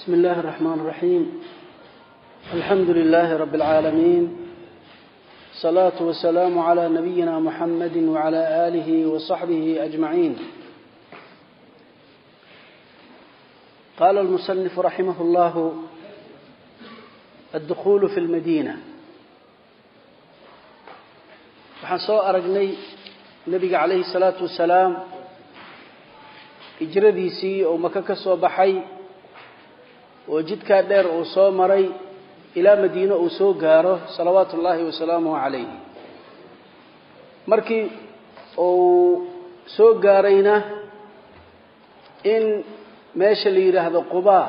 بسم الله الرحمن الرحيم الحمد لله رب العالمين الصلاة والسلام على نبينا محمد وعلى آله وصحبه أجمعين قال المصنف رحمه الله الدخول في المدينة waxaan soo aragnay nebiga calayhi salaatu wasalaam hijradiisii oo maka ka soo baxay oo jidkaa dheer uu soo maray ilaa madiine uu soo gaaro salawaatu ullaahi wasalaamuhu calayhi. Markii uu soo gaarayna in meesha la yidhaahdo qubaa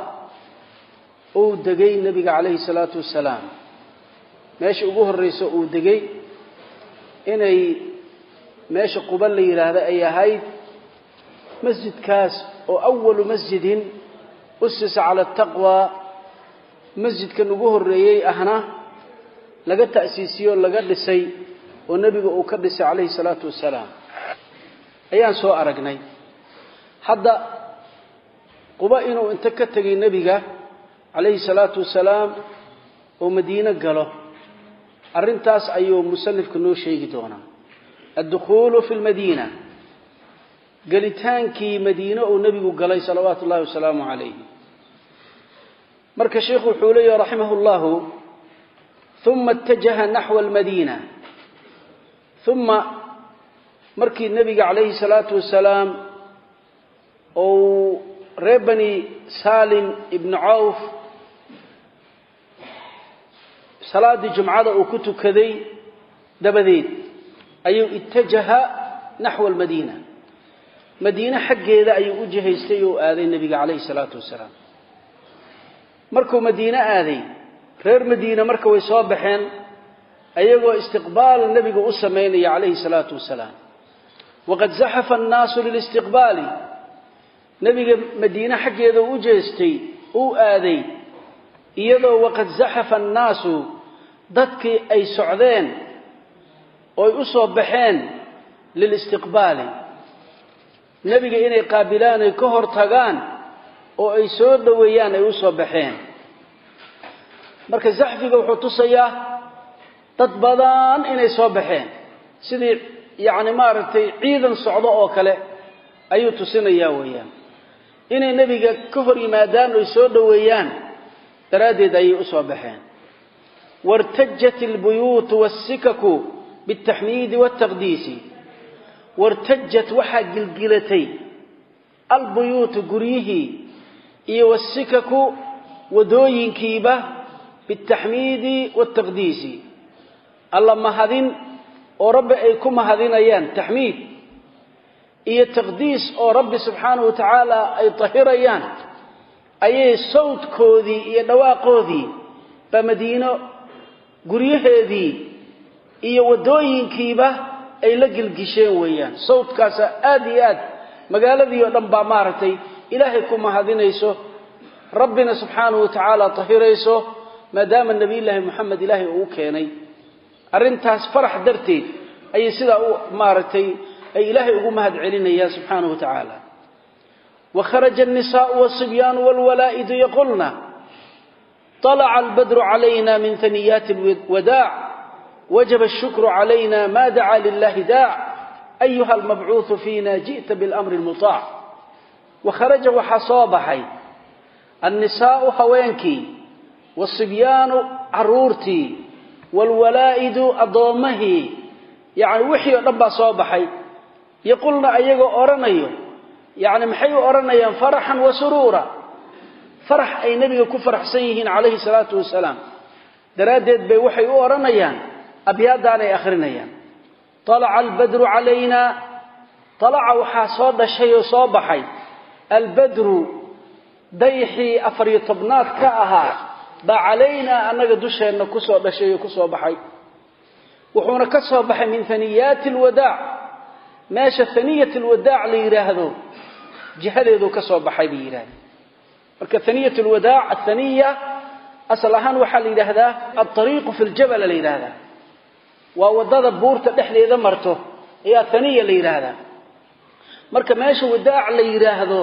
uu degay nebiga calayhi salaatu wasalaam. Meesha ugu horreyso uu degay inay meesha quba la yidhaahdo ay ahayd masjidkaas oo awalu masjidin usisa cala ataqwa masjidkan ugu horreeyey ahna laga ta'siisiyo laga dhisay oo nebiga uu ka dhisay calayhi salaatu wasalaam. Ayaan soo aragnay. Hadda quba inuu inta ka tegay nebiga calayhi salaatu wasalaam oo madiine galo arrintaas ayuu musanifka noo sheegi doonaa. Addukhuulu fi lmadiina gelitaankii madiine uu nebigu galay salawaatu ullahi wasalaamu calayh marka sheikhu wuxuu leeyahi raximah llahu uma itajaha naxwa almadiina uma markii nebiga calayhi salaatu wasalaam ou reer bani salim ibni cawf salaaddii jumcada uu ku tukaday dabadeed ayuu itajaha naxwa almadiina madiine xaggeeda ayuu u jihaystay oo aaday nebiga calayhi salaatu wasalaam markuu madiine aaday reer madiine marka way soo baxeen ayagoo istiqbaal nebiga u samaynaya calayhi salaatu wasalaam. Waqad zaxafa annaasu lilistiqbaali. Nebiga madiine xaggeeda u jeestay uu aaday iyadoo waqad zaxafa annaasu dadkii ay socdeen ooy u soo baxeen lilistiqbaali. Nebiga inay qaabilaan ay ka hor tagaan oo ay soo dhoweeyaan ay u soo baxeen marka zaxfiga wuxuu tusayaa dad badan inay soo baxeen. Sidii yacni maaragtay ciidan socdo oo kale ayuu tusinayaa weeyaan. Inay nebiga ka hor yimaadaan oy soo dhoweeyaan daraaddeed ayay u soo baxeen. Wartajat albuyuutu waasikaku bialtaxmiidi waaltaqdiisi wartajat waxaa gilgilatay albuyuutu guryihii iyo wasikaku wadooyinkiiba bialtaxmiidi waaltaqdiisi alla mahadin oo rabbi ay ku mahadinayaan taxmiid iyo taqdiis oo rabbi subxaanahu wa tacaala ay tahirayaan ayay sawdkoodii iyo dhawaaqoodii baa madiino guryaheedii iyo waddooyinkiiba ay la gilgisheen weeyaan sawdkaasa aada iyo aad magaaladii oo dhan baa maaragtay ilaahay ku mahadinayso rabbina subxaanahu wa tacaala tahirayso maadaama nebiyullaahi moxamed ilaahay uu keenay arrintaas farax darteed ayay sidaa u maaragtay ay ilaahay ugu mahad celinayaan subxaanahu wa tacaala وخرج النساء والصبيان والولائد يقولن طلع البدر علينا من ثنيات الوداع وجب الشكر علينا ما دعا لله داع أيها المبعوث فينا جئت بالأمر المطاع وخرج wasibyaanu caruurtii waalwalaa'idu addoommahii yacni wixii oo dhan baa soo baxay. Yaqulna ayagoo odhanayo yacni maxay u odhanayaan faraxan wa suruura. Farax ay nebiga ku faraxsan yihiin calayhi salaatu wasalaam. Daraaddeed bay waxay u odhanayaan abyaaddaanay akhrinayaan. Alaca albadru calaynaa alaca waxaa soo dhashay oo soo baxay. Albadru dayxii afariyo tobnaad ka ahaa baa calaynaa annaga dusheenna ku soo dhashay oo ku soo baxay. Wuxuuna ka soo baxay min haniyaati alwadaac meesha haniyat alwadaac la yidhaahdo jihadeedu ka soo baxay bay yidhahdeen marka haniyat alwadaac athaniya asal ahaan waxaa la yidhaahdaa alariiqu fi ljabala la yidhaahdaa waa waddada buurta dhexdeeda marto ayaa haniya la yidhaahdaa marka meesha wadaac la yidhaahdo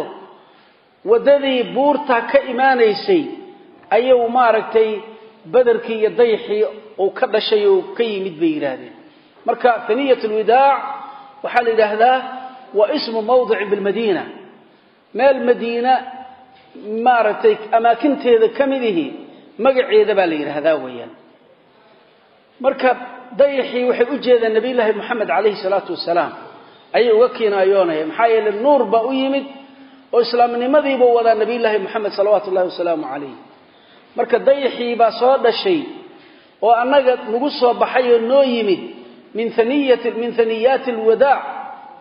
waddadii buurta ka imaanaysay ayuu maaragtay baderkii iyo dayxii uu ka dhashay oo ka yimid bay yidhaahdeen. Marka haniyat lwidaac waxaa la yidhaahdaa waa ismu mawdicin bilmadiina meel madiina maaragtay amaakinteeda ka midihi magaceeda baa la yidhaahdaa weeyaan. Marka dayaxii waxay u jeedaan nabiy llaahi calayhi salaatu wasalaam. Ayay uga kiinaayoonaya maxaa yeele nuur baa u yimid oo islaamnimadiibuu wadaa nabiy llaahi salawaatu ullahi wasalaamu calayh marka dayaxii baa soo dhashay oo annaga nagu soo baxay oo noo yimid min haniyaati alwadaac.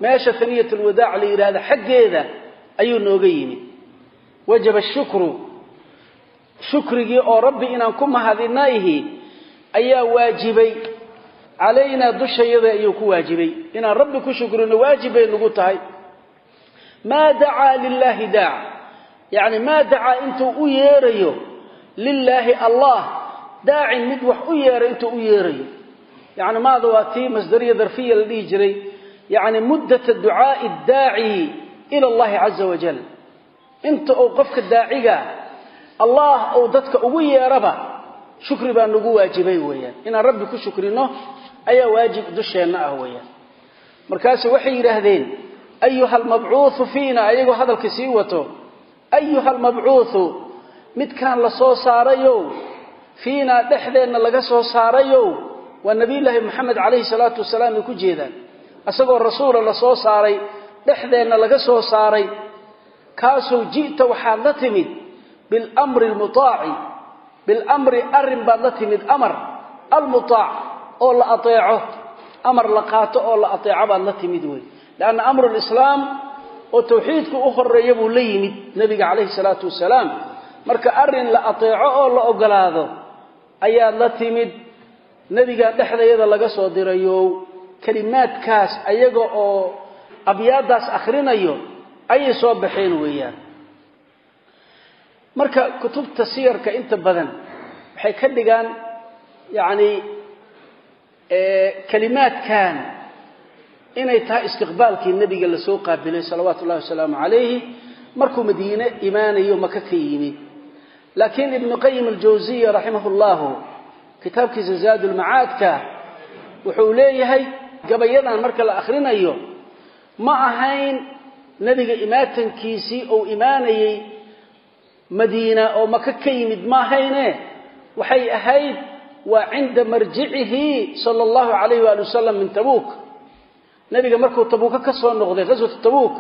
Meesha haniyat alwadaac la yidhahda xaggeeda ayuu nooga yimid. Wajaba shukru. Shukrigii oo rabbi inaan ku mahadinaihi ayaa waajibay. Calaynaa dushayada ayuu ku waajibay. Inaan rabbi ku shukrino waajib bay nagu tahay. Maa dacaa lilaahi daac? Yacni maa dacaa intuu u yeerayo lilaahi allah daacin mid wax u yeeray intuu u yeerayo yacni maada waa tii masdariya darfiya la dhihi jiray. Yacni muddata ducaa'i daaci ila allahi caza wajal inta uu qofka daaciga allah uu dadka ugu yeeraba shukri baa nagu waajibay weeyaan. Inaan rabbi ku shukrino ayaa waajib dusheenna ah weeyaan. Markaasu waxay yidhaahdeen ayuha almabcuuhu fiina? Ayagoo midkaan la soo saarayow fiinaa dhexdeenna laga soo saarayow waa nabiyullaahi moxamed calayhi salaatu wasalaam ay ku jeedaan. Isagoo rasuula la soo saaray dhexdeenna laga soo saaray kaasoo ji'ta waxaad la timid bilamri almutaaci bilamri arrin baad la timid amar almutaac oo la ateeco amar la qaato oo la ateeco baad la timid wey lianna amru lislaam oo tawxiidku u horreeya buu la yimid nebiga calayhi salaatu wasalaam marka arrin la ateeco oo la ogolaado ayaad la timid. Nebigaa dhexdayada laga soo dirayo kelimaadkaas ayaga oo abyaadaas akhrinayo ayay soo baxeen weeyaan. Marka kutubta siyarka inta badan waxay ka dhigaan yacni kelimaadkan inay tahay istiqbaalkii nebiga la soo qaabilay salawaatu ullahi wasalaamu calayhi. Markuu madiine imaanayo maka ka yimid laakiin ibnu qayim aljawsiya raximah llahu kitaabkiisa zaadulmacaadka wuxuu leeyahay gabayadan marka la akhrinayo ma ahayn nebiga imaatankiisii uu imaanayey madiina oo maka ka yimid ma ahayne? Waxay ahayd waa cinda marjicihi sala allahu calayh waali wasalam min tabuuk. Nebiga markuu tabuuka ka soo noqday ghaswatu tabuuk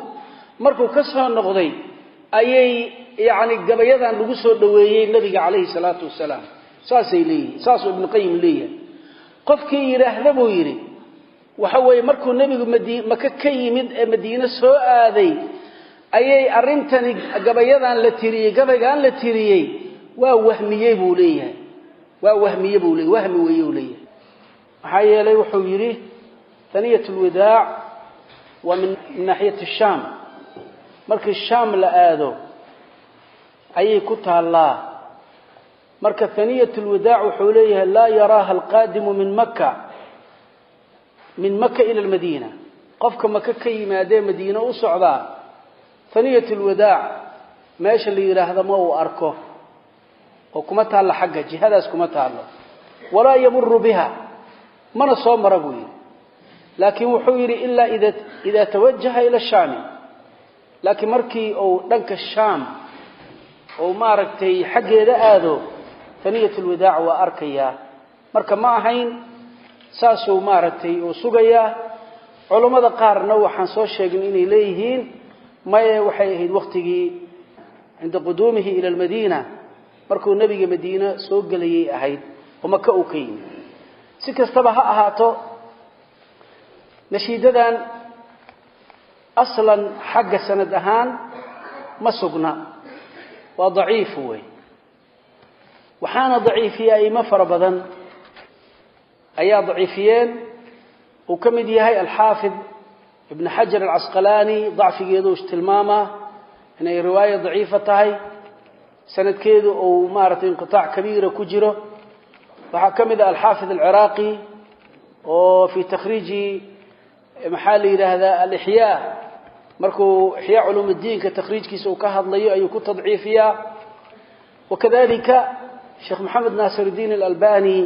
markuu ka noqday ayay yacni gabayadan lagu soo dhoweeyey nebiga calayhi salaatu wasalaam. Saasay leeyihiin saasuu ibnu qayim leeyahay. Qofkii yidhaahda buu yidhi waxa weeye markuu nebigu maka ka yimid ee madiine soo aaday ayay arrintani gabayadan la tiriyey gabaygaan la tiriyey waa wahmiyey buu leeyahay. Waa wahmiye buu leeyahy wahmi weeye uu leeyahay. Maxaa yeelay wuxuu yidhi haniyat lwadaac waa min naaxiyati shaam markii shaam la aado ayay ku taallaa. Marka haniyat lwadaac wuxuu leeyahay laa yaraaha alqaadimu min maka min maka ila almadiina. Qofka maka ka yimaadee madiine u socdaa haniyat lwadaac meesha la yidhaahdo ma uu arko oo kuma taallo xagga jihadaas kuma taallo. Walaa yamuru biha mana soo mara buu yidhi. Laakiin wuxuu yidhi ilaa idaa tawajaha ila shaami laakiin markii uu dhanka shaam uu maaragtay xaggeeda aado haniyat lwadaac waa arkayaa marka ma ahayn saasuu maaragtay uu sugayaa. Culammada qaarna waxaan soo sheegin inay leeyihiin maye waxay ahayd wakhtigii cinda quduumihi ila almadiina. Markuu nebiga madiine soo gelayay ahayd oo maka uu ka yimid. Si kastaba ha ahaato nashiidadan aslan xagga sanad ahaan ma sugna. Waa daciif wey waxaana daciifiyey aimo fara badan. Ayaa daciifiyeen. Uu ka mid yahay alxaafid ibn xajar alcasqalaani dacfigeedu tilmaamaa inay riwaaya daciifa tahay. Sanadkeedu uu maaragtay inqiaac kabiira ku jiro. Waxaa ka mid ah alxaafid alciraaqi oo fii takhriiji maxaa la yidhaahdaa alixyaa markuu ixyaa culuum diinka takhriijkiisa uu ka hadlayo ayuu ku tadciifiyaa. Wakadalika sheekh maxamed naasiruddiin alalbani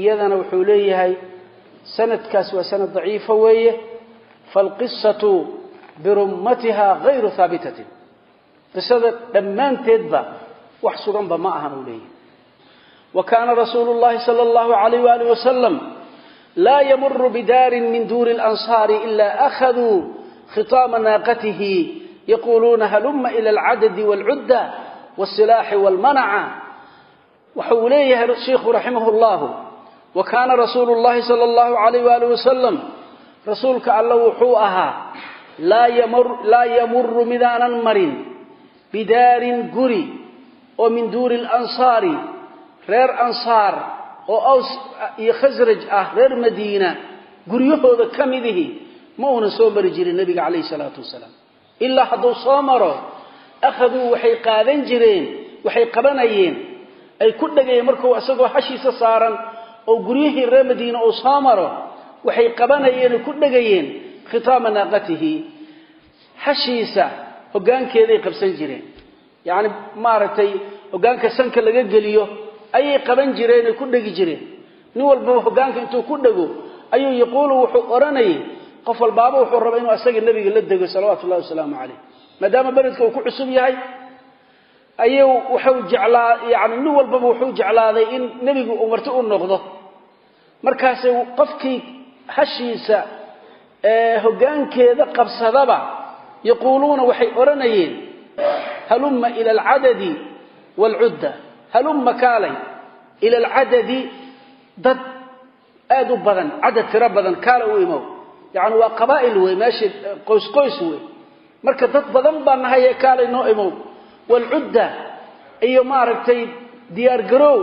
iyadana wuxuu leeyahay sanadkaas waa sanad daciifa weeye faalqisatu birummatiha hayru haabitatin qisada dhammaanteedba wax suganba ma ahan uu leeyahay. Wa kaana rasuulu llahi sala allahu alayh waalih wasalam laa yamuru bidaarin min duuri alansaari ila akhaduu khitaama naaqatihi yaquuluuna haluma ila alcadadi waalcudda waalsilaaxi waalmanaca waxa uu leeyahay shiikhu raximah llahu wa kaana rasuulu llahi sala allahu alayh waalih wasalam rasuulka alla wuxuu ahaa laa yamuru midaanan marin bidaarin guri oo min duuri alansaari reer ansaar oo aws iyo khasraj ah reer madiina guryahooda ka midihi ma uunan soo mari jirin nebiga calayhi salaatu wasalaam. Ilaa hadduu soo maro akhaduu waxay qaadan jireen waxay qabanayeen. Ay ku dhegayeen markuu isagoo hashiisa saaran oo guryihii reer madiina uu soo maro waxay qabanayeen ay ku dhegayeen khitaama naaqatihi. Hashiisa hoggaankeeday qabsan jireen. Yacni maaragtay hoggaanka sanka laga geliyo ayay qaban jireen ay ku dhegi jireen. Nin walbaba hoggaanka intuu ku dhego ayuu yaquulu wuxuu odhanayay qof walbaaba wuxuu rabaa inuu asaga nebiga la dego salawaatu ullahi wasalaamu calayh maadaama beledka uu ku cusub yahay. Ayuu wuxuu jeclaa yani nin walbaba wuxuu jeclaaday in nebigu uu marti u noqdo. Markaase qofkii hashiisa ee hoggaankeeda qabsadaba yaquuluuna waxay odhanayeen halumma ila alcadadi waalcudda halumma kaalay ila alcadadi dad aada u badan cadad tiro badan kaala u imow yacni waa qabaa'il wey meesha qoys qoys wey marka dad badan baa nahay ee kaalay noo imow. Waalcudda iyo maaragtay diyaargaroow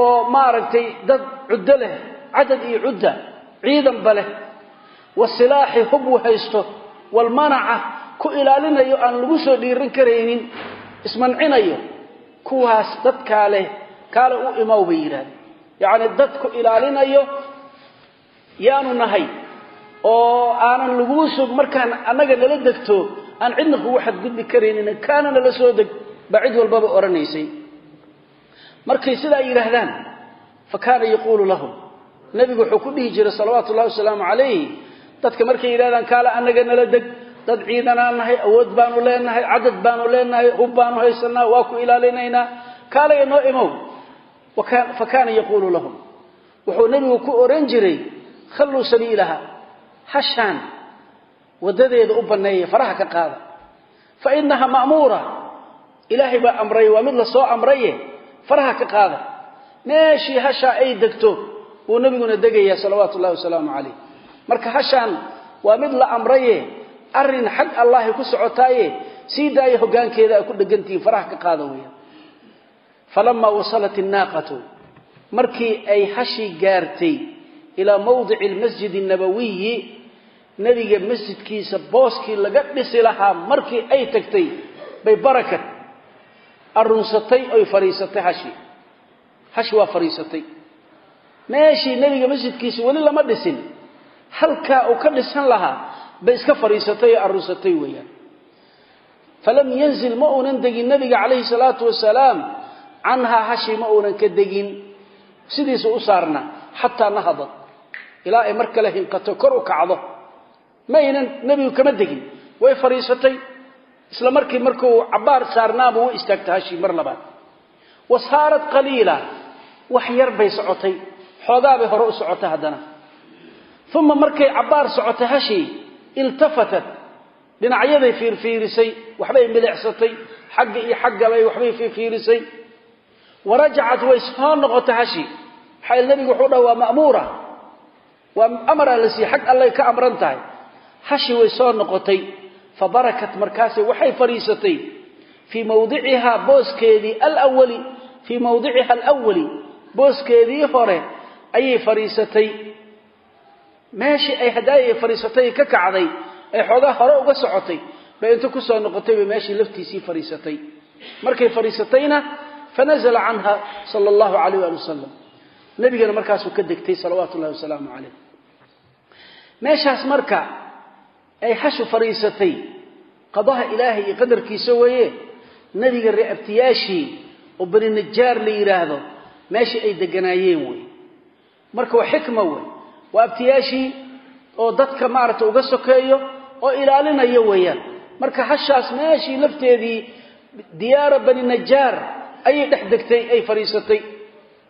oo maaragtay dad cuddo leh cadad iyo cudda ciidanba leh. Wasilaaxi hub u haysto walmanaca ku ilaalinayo aan lagu soo dhiiran karaynin ismancinayo kuwaas dadkaa leh kaale u imow bay yidhahdeen. Yacni dad ku ilaalinayo yaanu nahay oo aanan laguu sug markaan annaga nala degto aan cidna kugu xadgudbi karaynin kaana nala soo deg baa cid walbaba odhanaysay markay sidaa yidhaahdaan fa kaana yaquulu lahum. Nebigu wuxuu ku dhihi jiray salawaatu ullahi wasalaamu calayh dadka markay yidhahdaan kaale annaga nala deg. Dad ciidanaan nahay awood baanu leenahay cadad baanu leenahay hub baanu haysanaa waa ku ilaalinaynaa. Kaalaya noo imow fa kaana yaquulu lahum. Wuxuu nebigu ku ohan jiray khalluu sabiilaha hashaan waddadeeda u banneeya faraha ka qaada. Fa innaha ma'muura ilaahay baa amray waa mid la soo amraye faraha ka qaada. Meeshii hashaa ay degto wuu nebiguna degayaa salawaatu ullahi wasalaamu calayh. Marka hashaan waa mid la amraye arrin xag allahi ku socotaaye sii daaya hoggaankeeda ay ku dhegantihiin faraha ka markii ay hashii gaartay ilaa mawdici almasjidi nebiga masjidkiisa booskii laga dhisi lahaa markii ay tagtay bay barakat arunsatay oy fadhiisatay hashii hashi waa fadhiisatay meeshii nebiga masjidkiisa weli lama dhisin halkaa uu ka dhisan lahaa bay iska fadhiisatay oo arunsatay weeyaan. Falam yanzil ma uunan degin nebiga calayhi salaatu wasalaam canhaa hashi ma uunan ka degin. Sidiisa u saarna xataa nahadad ilaa ay mar kale hinqato kor u kacdo ma aynan nebigu kama degin. Way fadhiisatay isla markii markuu cabbaar saarnaaba u istaagta hashii mar labaad. Wa saarat qaliila. Wax yar bay socotay. Xoogaa bay hore u socotay haddana. Uma markay cabbaar socotay hashii iltafatat. Dhinacyaday fiirfiirisay waxbay milicsatay xagga iyo xaggabay waxbay fiirfiirisay. Warajacat way soo noqotay hashi. Maxaa nebigu wuxuu dhaha waa ma'muura. Waa tahay hashi way soo noqotay fa barakat markaasay waxay fadhiisatay fii mawdicihaa booskeedii alawali fii mawdiciha alawali booskeedii hore ayay fadhiisatay meeshii ay hadaayay fadhiisatay ka kacday ay xoogaa hore uga socotay bay inta ku soo noqotay bay meeshii laftiisii fadhiisatay markay fadhiisatayna fanazla canha sala allahu alayh ali wasalam nebigana markaasuu ka degtay salawaatu ullahi wasalaamu calayh meeshaas marka ay hashu fariisatay. Qadaha ilaahay iyo qadarkiisa weeye. Nebiga re'abtiyaashii oo bani najaar la yidhaahdo meeshii ay deganaayeen wey. Marka waa xikma wey. Waa abtiyaashii oo dadka maaragtay uga sokeeyo oo ilaalinaya weeyaan. Marka hashaas meeshii lafteedii diyaara bani najaar ayay dhex degtay ay fadhiisatay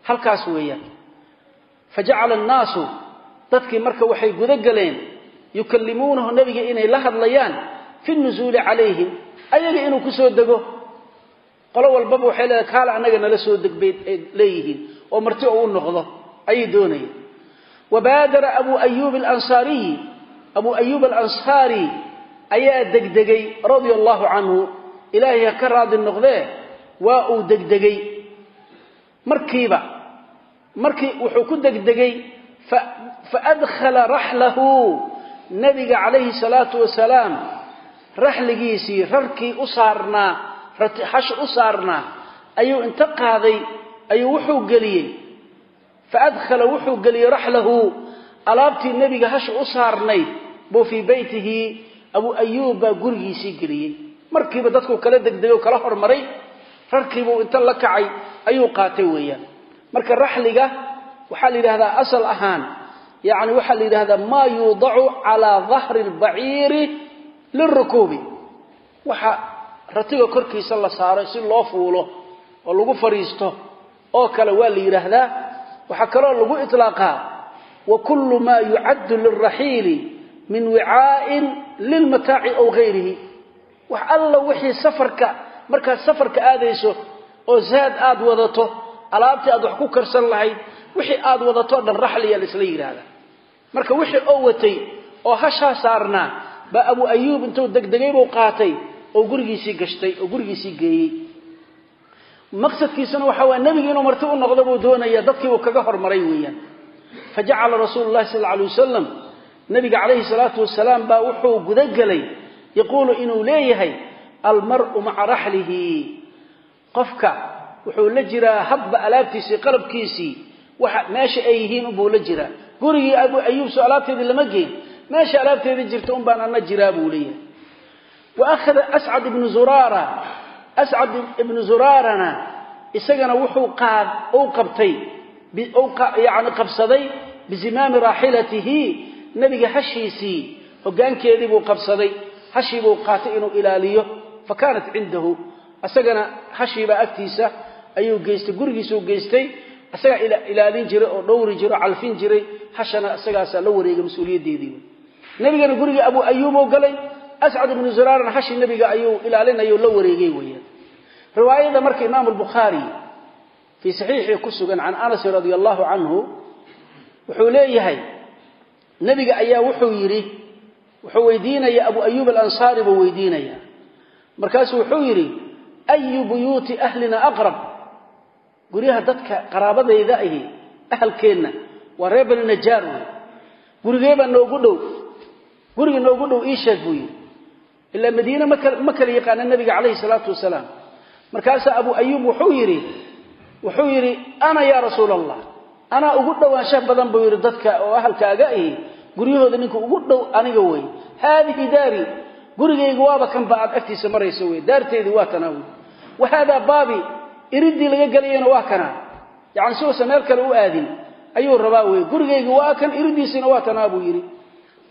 halkaas weeyaan. Fa annaasu dadkii marka waxay guda galeen yukallimuunahu nebiga inay la hadlayaan fi nusuuli calayhim ayaga inuu ku soo dego. Qolo walbaba waxay leedahay kaala annaga nala soo deg bay leeyihiin oo marti oo u noqdo ayay doonayeen. Wabaadara abuu ayuub alansaariyi abuu ayuub alansaari ayaa degdegay radia allahu canhu ilaahay ha ka raadi noqdee waa uu degdegay. Markiiba markii wuxuu ku degdegay faadkhala raxlahu nabiga calayhi salaatu wasalaam raxligiisii rarkii u saarnaa hash u saarnaa ayuu inta qaaday ayuu wuxuu geliyey. Faadkhala wuxuu geliyey raxlahu. Alaabtii nebiga hasha u saarnayd buu fii beytihi abuu ayuub baa gurigiisii geliyey. Markiiba dadkuu kala degdegay oo kala hormaray rarkiibuu inta la kacay ayuu qaatay weeyaan. Marka raxliga waxaa la yidhahdaa asal ahaan yacni waxaa la yidhahdaa maa yuudacu calaa dahri albaciiri lirukuubi waxa ratiga korkiisa la saaro si loo fuulo oo lagu fadhiisto oo kale waa la yidhaahdaa waxaa kaloo lagu itlaaqaa wa kullu maa yucaddu lilraxiili min wicaa'in lilmataaci aw gayrihi. Wax alla wixii safarka markaad safarka aadayso oo zaad aad wadato alaabtii aad wax ku karsan lahayd wixii aad wadato dhan raxliya laisla yidhaahdaa marka wixii oo watay oo hashaa saarnaa baa abuu ayuub intuu degdegay buu qaatay oo gurigiisii gashtay oo gurigiisii geeyey. Maqsadkiisuna waxa waye nebigu inuu marti u noqdo buu doonaya dadkiibuu kaga hormaray weeyaan. Fa jacala rasuulu llahi sal alay wasalam nabiga calayhi salaatu wasalaam baa wuxuu gudagelay yaquulu inuu leeyahay almar'u maca raxlihi. Qofka wuxuu la jiraa hadba alaabtiisii qalabkiisii meesha ay yihiin unbuu la jiraa gurigii abu ayuub soo alaabteedii lama geyn. Meesha alaabteedii jirta un baan anna jiraa buu leeyahay. Wa akhada ascad ibnu zuraara. Ascad ibnu zuraarana isagana wuxuu qaad uu qabtay yani qabsaday bizimaami raaxilatihi nebiga hashiisii hoggaankeedii buu qabsaday. Hashii buu qaatay inuu ilaaliyo. Fa kaanat cindahu. Isagana hashiibaa agtiisa ayuu geystay gurigiisuu geystay isagaa ilaalin jiray oo dhowri jiray calfin jiray hashana isagaasaa la wareegay mas'uuliyaddeedii nebigana gurigii abuu ayuubuu galay ascad ibnu zuraarana hashii nebiga ayuu ilaalinayo la wareegay weeyaan. Riwaayada marka imaamu albukhaari fii saxiixii ku sugan can anasin radia allahu canhu wuxuu leeyahay nebiga ayaa wuxuu yidhi wuxuu weydiinaya abu ayuub alansaari buu weydiinaya markaasuu wuxuu yidhi ayu buyuuti ahlina aqrab guryaha dadka qaraabadayda ahi ahalkeenna waa reer bani najaar wey gurigeebaa noogu dhow? Guriga noogu dhow ii sheeg buu yidhi. Ilaa madiine ma kala yaqaana nebiga calayhi salaatu wasalaam. Markaasaa abu ayuub wuxuu yidhi wuxuu yidhi ana yaa rasuula allah anaa ugu dhowaansha badan buu yidhi dadka oo ahalkaaga ahi. Guryahooda ninka ugu dhow aniga wey haadihi daari gurigayga waaba kan ba aad agtiisa marayso wey daarteedii waa tanaa wey wa haadaa baabi iriddii laga gelayana waa kanaa yacni si uusan meel kale u aadin ayuu rabaa wey gurigayga waa kan iriddiisina waa tanaa buu yidhi.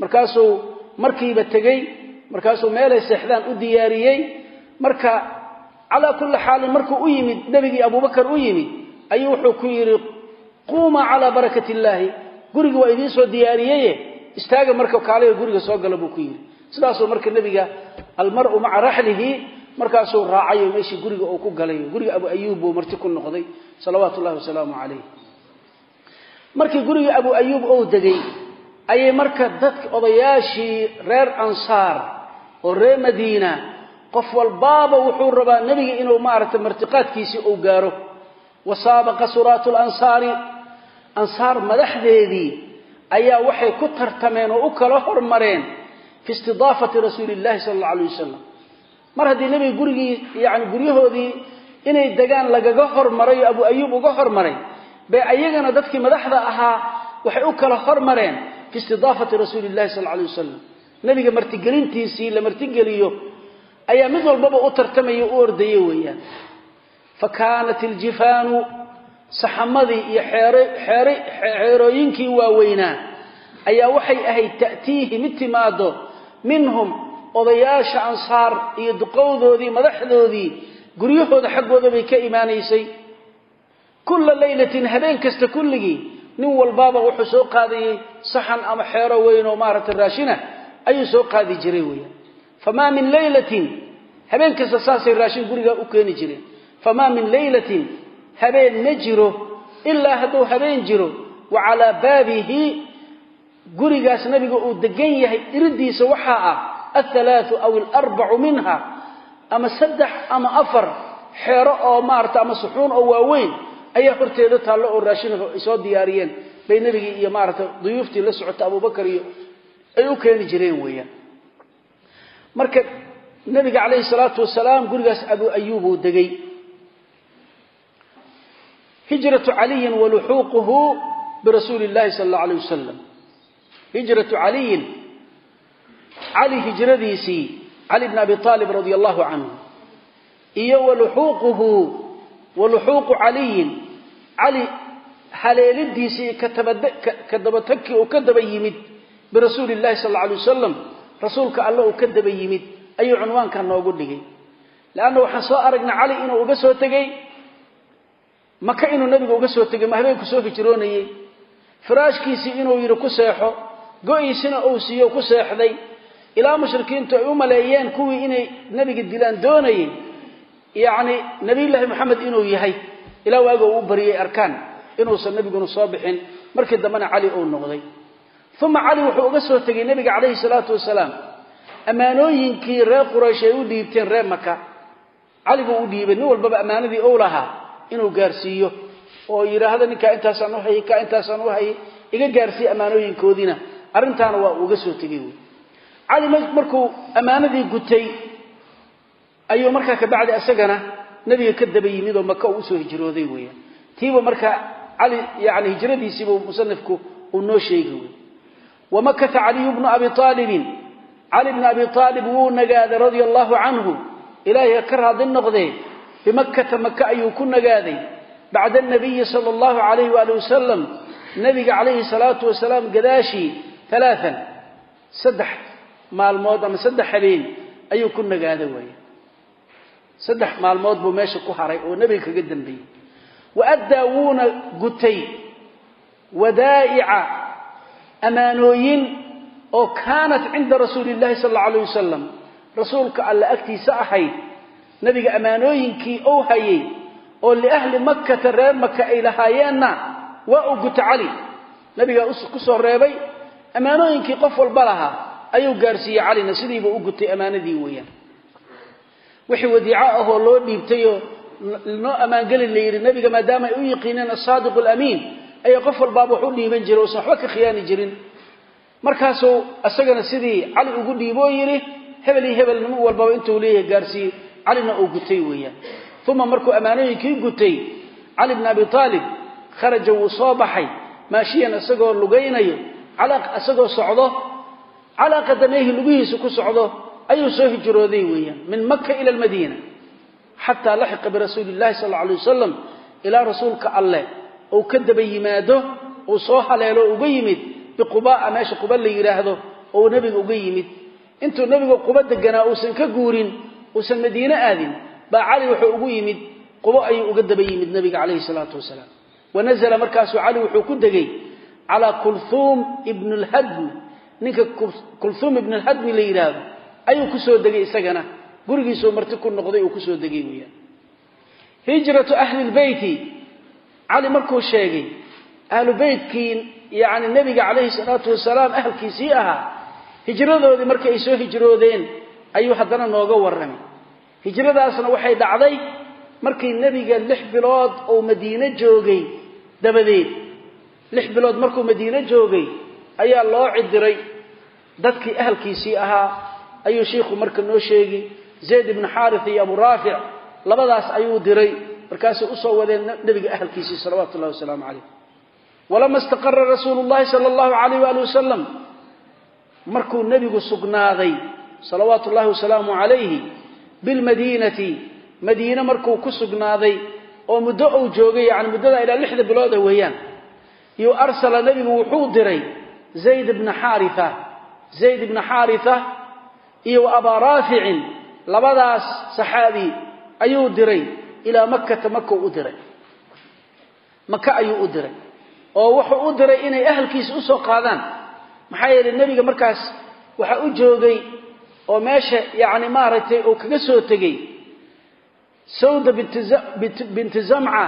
Markaasuu markiiba tegey markaasuu meelay seexdaan u diyaariyey. Marka calaa kulli xaalin markuu u yimid nebigii abubakar u yimid ayuu wuxuu ku yidhi quuma calaa barakati illaahi guriga waa idiin soo diyaariyeye istaaga marka kaaliga guriga soo gala buu ku yidhi. Sidaasuu marka nebiga almar'u maca raxlihi markaasuu raacayo meeshii guriga uu ku galay. Guriga abu ayuub buu marti ku noqday salawaatu ullahi wasalaamu calayh markii guriga abu ayuub ou degay ayay marka dadka odayaashii reer ansaar oo reer madiina qof walbaaba wuxuu rabaa nebiga inuu maaragtay martiqaadkiisii uu gaaro. Wa saabaqa suraatu lansaari ansaar madaxdeedii ayaa waxay ku tartameen oo u kala hormareen fi istidaafati rasuuli illahi sala alla alay wasalam mar haddii nebiga gurigii yani guryahoodii inay degaan lagaga hormaray oo abu ayuub uga hormaray bay ayagana dadkii madaxda ahaa waxay u kala hormareen fi istidaafati rasuuli illahi alla alay wasalam nebiga martigelintiisii la martigeliyo ayaa mid walbaba u tartamaya u ordaya weeyaan. Fa kaanat iljifaanu saxamadii iyo xeerooyinkii waaweynaa ayaa waxay ahayd ta'tiihi mid timaado minhum odayaasha ansaar iyo duqowdoodii madaxdoodii guryahooda xaggooda bay ka imaanaysay. Kulla laylatin habeen kasta kulligii nin walbaaba wuxuu soo qaadayey saxan ama xeero weyn oo maaragtay raashina ayuu soo qaadi jiray weeyaan. Famaa min laylatin habeen kasta saasay raashin gurigaa u keeni jireen. Famaa min laylatin habeen ma jiro ilaa hadduu habeen jiro wa calaa baabihi gurigaas nabiga uu degan yahay iridiisa waxaa ah athalaathu aw alarbacu minha ama saddex ama afar xeero oo maarata ama suxuun oo waaweyn ayaa horteeda taallo oo raashin ay soo diyaariyeen bay nebigii iyo maarata duyuuftii la socota abubakar iyo ay u keeni jireen weeyaan marka nabiga calayhi salaatu wasalaam gurigaas abu ayuub uu degay hijratu caliyin waluxuuquhu birasuuli llahi sala allau alayh wasalam cali hijradiisii cali bn abi aalib radia allahu canhu iyo waluxuuquhu waluxuuqu caliyin cali haleelidiisii ka dabatagkii uu ka daba yimid birasuuli llahi sal alla alay wasalam rasuulka alle uu ka daba yimid ayuu cunwaankan noogu dhigay. Leanna waxaan soo aragnay cali inuu uga soo tegey maka inuu nabiga uga soo tegay ma habeenku soo hijroonayey firaashkiisii inuu yidhi ku seexo. Go-iisina ilaa mushrikiintu ay u maleeyeen kuwii inay nebiga dilaan doonayeen yacni nebiyullaahi moxamed inuu yahay ilaa waaga uu u bariyey arkaan inuusan nebiguna soo bixin. Markii dambena cali uu noqday. Uma cali wuxuu uga soo tegey nebiga calayhi salaatu wasalaam. Ammaanooyinkii reer quraysh ay u dhiibteen reer maka cali buu u dhiibay nin walbaba ammaanadii ou lahaa inuu gaarsiiyo. Oo yidhaahdo ninkaa intaasaan u hayay kaa intaasaan u hayay iga gaarsiiye ammaanooyinkoodiina. Arrintaana waa uga soo tegey wy cali markuu ammaanadii gutay ayuu markaa kabacdi isagana nebiga ka daba yimid oo maka uu u soo hijrooday weeyaan. Tiiba markaa cali yani hijradiisiibuu musanifku uu noo sheegi wey wamakata caliyu bnu abi aalibin cali bni abi aalib wuu nagaaday radia allahu canhu ilaahay ka raadi noqdee bimakkata maka ayuu ku nagaaday. Bacda anabiyi sala allahu alayh waali wasalam nabiga calayhi salaatu wasalaam gadaashii maalmood ama saddex habeen ayuu ku nagaaday waaya saddex maalmood buu meesha ku haray oo nebiga kaga dambeeyey. Wa addaa wuuna gutay wadaa'ica ammaanooyin oo kaanat cinda rasuuli illahi sala allau alayh wasalam rasuulka alle agtiisa ahayd nebiga ammaanooyinkii ou hayay oo liahli makkata reer maka ay lahaayeenna waa uu guta cali. Nebigaa ku soo reebay ammaanooyinkii qof walba lahaa ayuu gaarsiiyey calina sidiiba u gutay ammaanadii weeyaan. Wixii wadiico ahoo loo dhiibtayoo noo ammaangeli la yidhi nebiga maadaama ay u yiqiineen asaadiqu alamiin ayaa qof walbaaba wax dhiiban jiray uusan waxba ka khiyaani jirin. Markaasuu isagana sidii cali ugu dhiiboo yidhi hebel iyo hebel nin walbaba intuu leeyahay gaarsiiyey calina uu gutay weeyaan. Uma markuu ammaanooyinkii gutay cali bni abi aalib kharaja wuu soo baxay maashiyan isagoo lugaynayo isagoo socdo calaa qadamayhi lugihiisa ku socdo ayuu soo hijrooday weeyaan min maka ila almadiina xataa laxiqa birasuuli sal alla alay wasalam ilaa rasuulka alleh uu ka daba yimaado uu soo haleelo uga yimid biqubaa meesha quba la yidhaahdo ou nebiga uga yimid. Intuu nebigu quba deganaa uusan ka guurin uusan madiine aadin baa cali wuxuu ugu yimid qubo ayuu uga daba yimid nebiga calayhi salaatu wasalaam. Wanazla markaasuu cali wuxuu ku degay calaa kulhuum ibn lhadmi ninka kulhuum ibn lhadmi la yidhaahdo ayuu ku soo degay isagana. Gurigiisuu marti ku noqday uu ku soo degay weeyaan. Hijratu ahli lbeyti cali markuu sheegay ahlu beytkii yani nebiga calayhi salaatu wasalaam ahalkiisii ahaa hijradoodii markii ay soo hijroodeen ayuu haddana nooga warramay. Hijradaasna waxay dhacday markii nebiga lix bilood uu madiine joogay dabadeed. Lix bilood markuu madiine joogay ayaa loo cidiray dadkii ahalkiisii ahaa ayuu shiikhu marka noo sheegi. Zayd ibnu xaaris iyo abu raafic labadaas ayuu diray. Markaasay u soo wadeen nebiga ahalkiisii salawatu ullahi wasalaamu calayh. Walama istaqara rasuulu llahi sala allahu alayh waali wasalam markuu nebigu sugnaaday salawaatu ullahi wasalaamu calayhi bilmadiinati madiine markuu ku sugnaaday oo muddo uu joogay yani muddada ilaa lixda bilooda weeyaan iyo arsala nebigu wuxuu diray zayd bna xaaria zayd bna xaaria iyo abaa raaficin labadaas saxaabi ayuu diray ilaa makkata maka u diray. Maka ayuu u diray. Oo wuxuu u diray inay ahalkiisa u soo qaadaan. Maxaa yeelay nebiga markaas waxa u joogay oo meesha yani maaragtay uu kaga soo tegey sawda binti zamca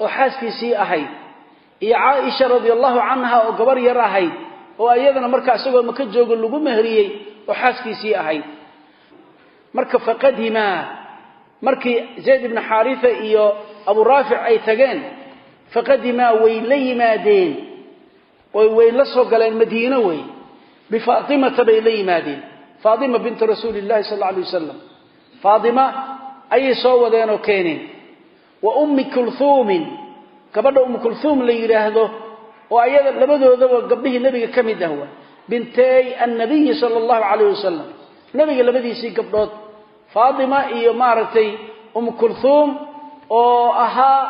oo xaaskiisii ahayd iyo caaisha radia allahu canha oo gabar yar ahayd oo iyadana markaa isagoo maka joogo lagu mehriyey oo xaaskiisii ahayd. Marka faqadimaa markii zayd ibna xaarifa iyo abu raafic ay tageen faqadimaa way la yimaadeen. Oy way la soo galeen madiino wey bifaatimata bay la yimaadeen. Faatima binti rasuuli llahi sal alla alay wasalam faatima ayay soo wadeen oo keeneen. Wa ummi kulhuumin gabadha ummu kulhuum la yidhaahdo oo ayada labadoodaba gabdhihii nebiga ka mid ah waa bintay annabiyi sala allahu calayh wasalam nebiga labadiisii gabdhood faatima iyo maaragtay ummu kulhuum oo ahaa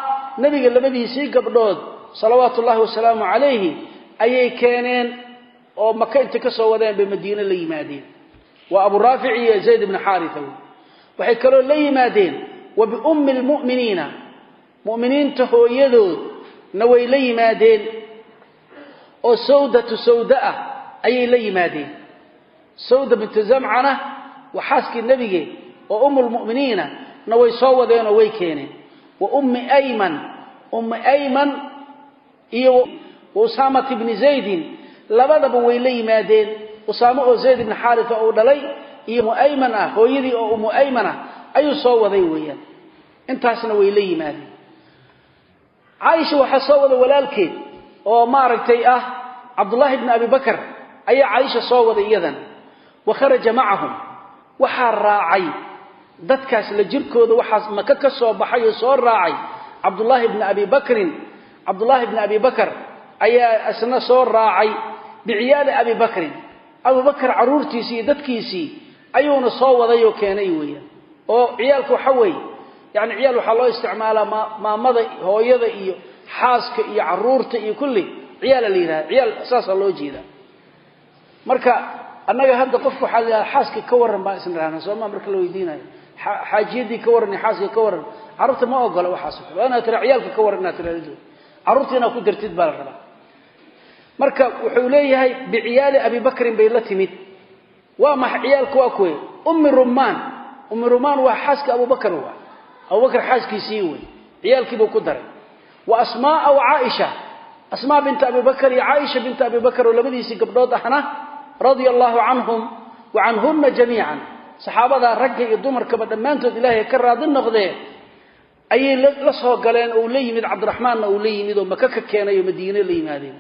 nebiga labadiisii gabdhood salawaatu ullahi wasalaamu calayhi ayay keeneen oo maka intay ka soo wadeen bay madiine la yimaadeen. Waa abu raafic iyo zayd ibna xaaria waxay kaloo la yimaadeen wa biummi mu'miniinta hooyadood na way la yimaadeen oo sawdatu sawda ah ayay la yimaadeen. Sawda bintu zamcana waa xaaskii nebige oo umu lmu'miniina na way soo wadeenoo way keeneen. Wa ummi ayman ummi ayman iyo usaamata bni zaydin labadaba way la yimaadeen. Usaamo oo zayd ibni xaarisa uu dhalay iyo umu ayman ah hooyadii oo umu ayman ah ayuu soo waday weeyaan. Intaasna way la yimaadeen. Caaisha waxaa soo wada walaalkeed oo maaragtay ah cabdullaahi bni abi bakar ayaa caaisha soo waday iyadana wa kharaja macahum waxaa raacay dadkaas la jirkooda waxaa maka ka soo baxay oo soo raacay cabdullaahi bni abi bakrin. Cabdullaahi bni abi bakar ayaa isna soo raacay biciyaali abi bakrin abubakar carruurtiisii iyo dadkiisii ayuuna soo waday oo keenay weeyaan. Oo ciyaalka waxa weeye yani ciyaal waxaa loo isticmaalaa maamada hooyada iyo xaaska iyo carruurta iyo kulli ciyaala la yidhaha ciyaal saasaa loo jeedaa. Marka annaga hadda qofka waxaa la yidhaha xaaska ka warran baan isna rahna sooma marka la weydiinayo. Xaajiyadii ka warran iyo xaaska ka warran. Carruurta ma ogola waxaas waa inaad tira ciyaalka ka warran inaad tiraado carruurta inaad ku dartid baa la rabaa. Marka wuxuu leeyahay biciyaali abi bakrin bay la timid. Waa maxa ciyaalka waa kuwe? Ummi rumaan ummi rumaan waa xaaska abubakar waa abubakar xaaskiisii wey ciyaalkiibuu ku daray wa asmaaa wa caaisha asmaa binta abi bakar iyo caaisha binta abi bakar oo labadiisii gabdhood ahna radia allahu canhum wa canhunna jamiican. Saxaabadaa ragga iyo dumarkaba dhammaantood ilaahay ka raadi noqdee ayay la soo galeen oo uu la yimid cabdiraxmaanna uu la yimid oo maka ka keenay oo madiine la yimaadeen.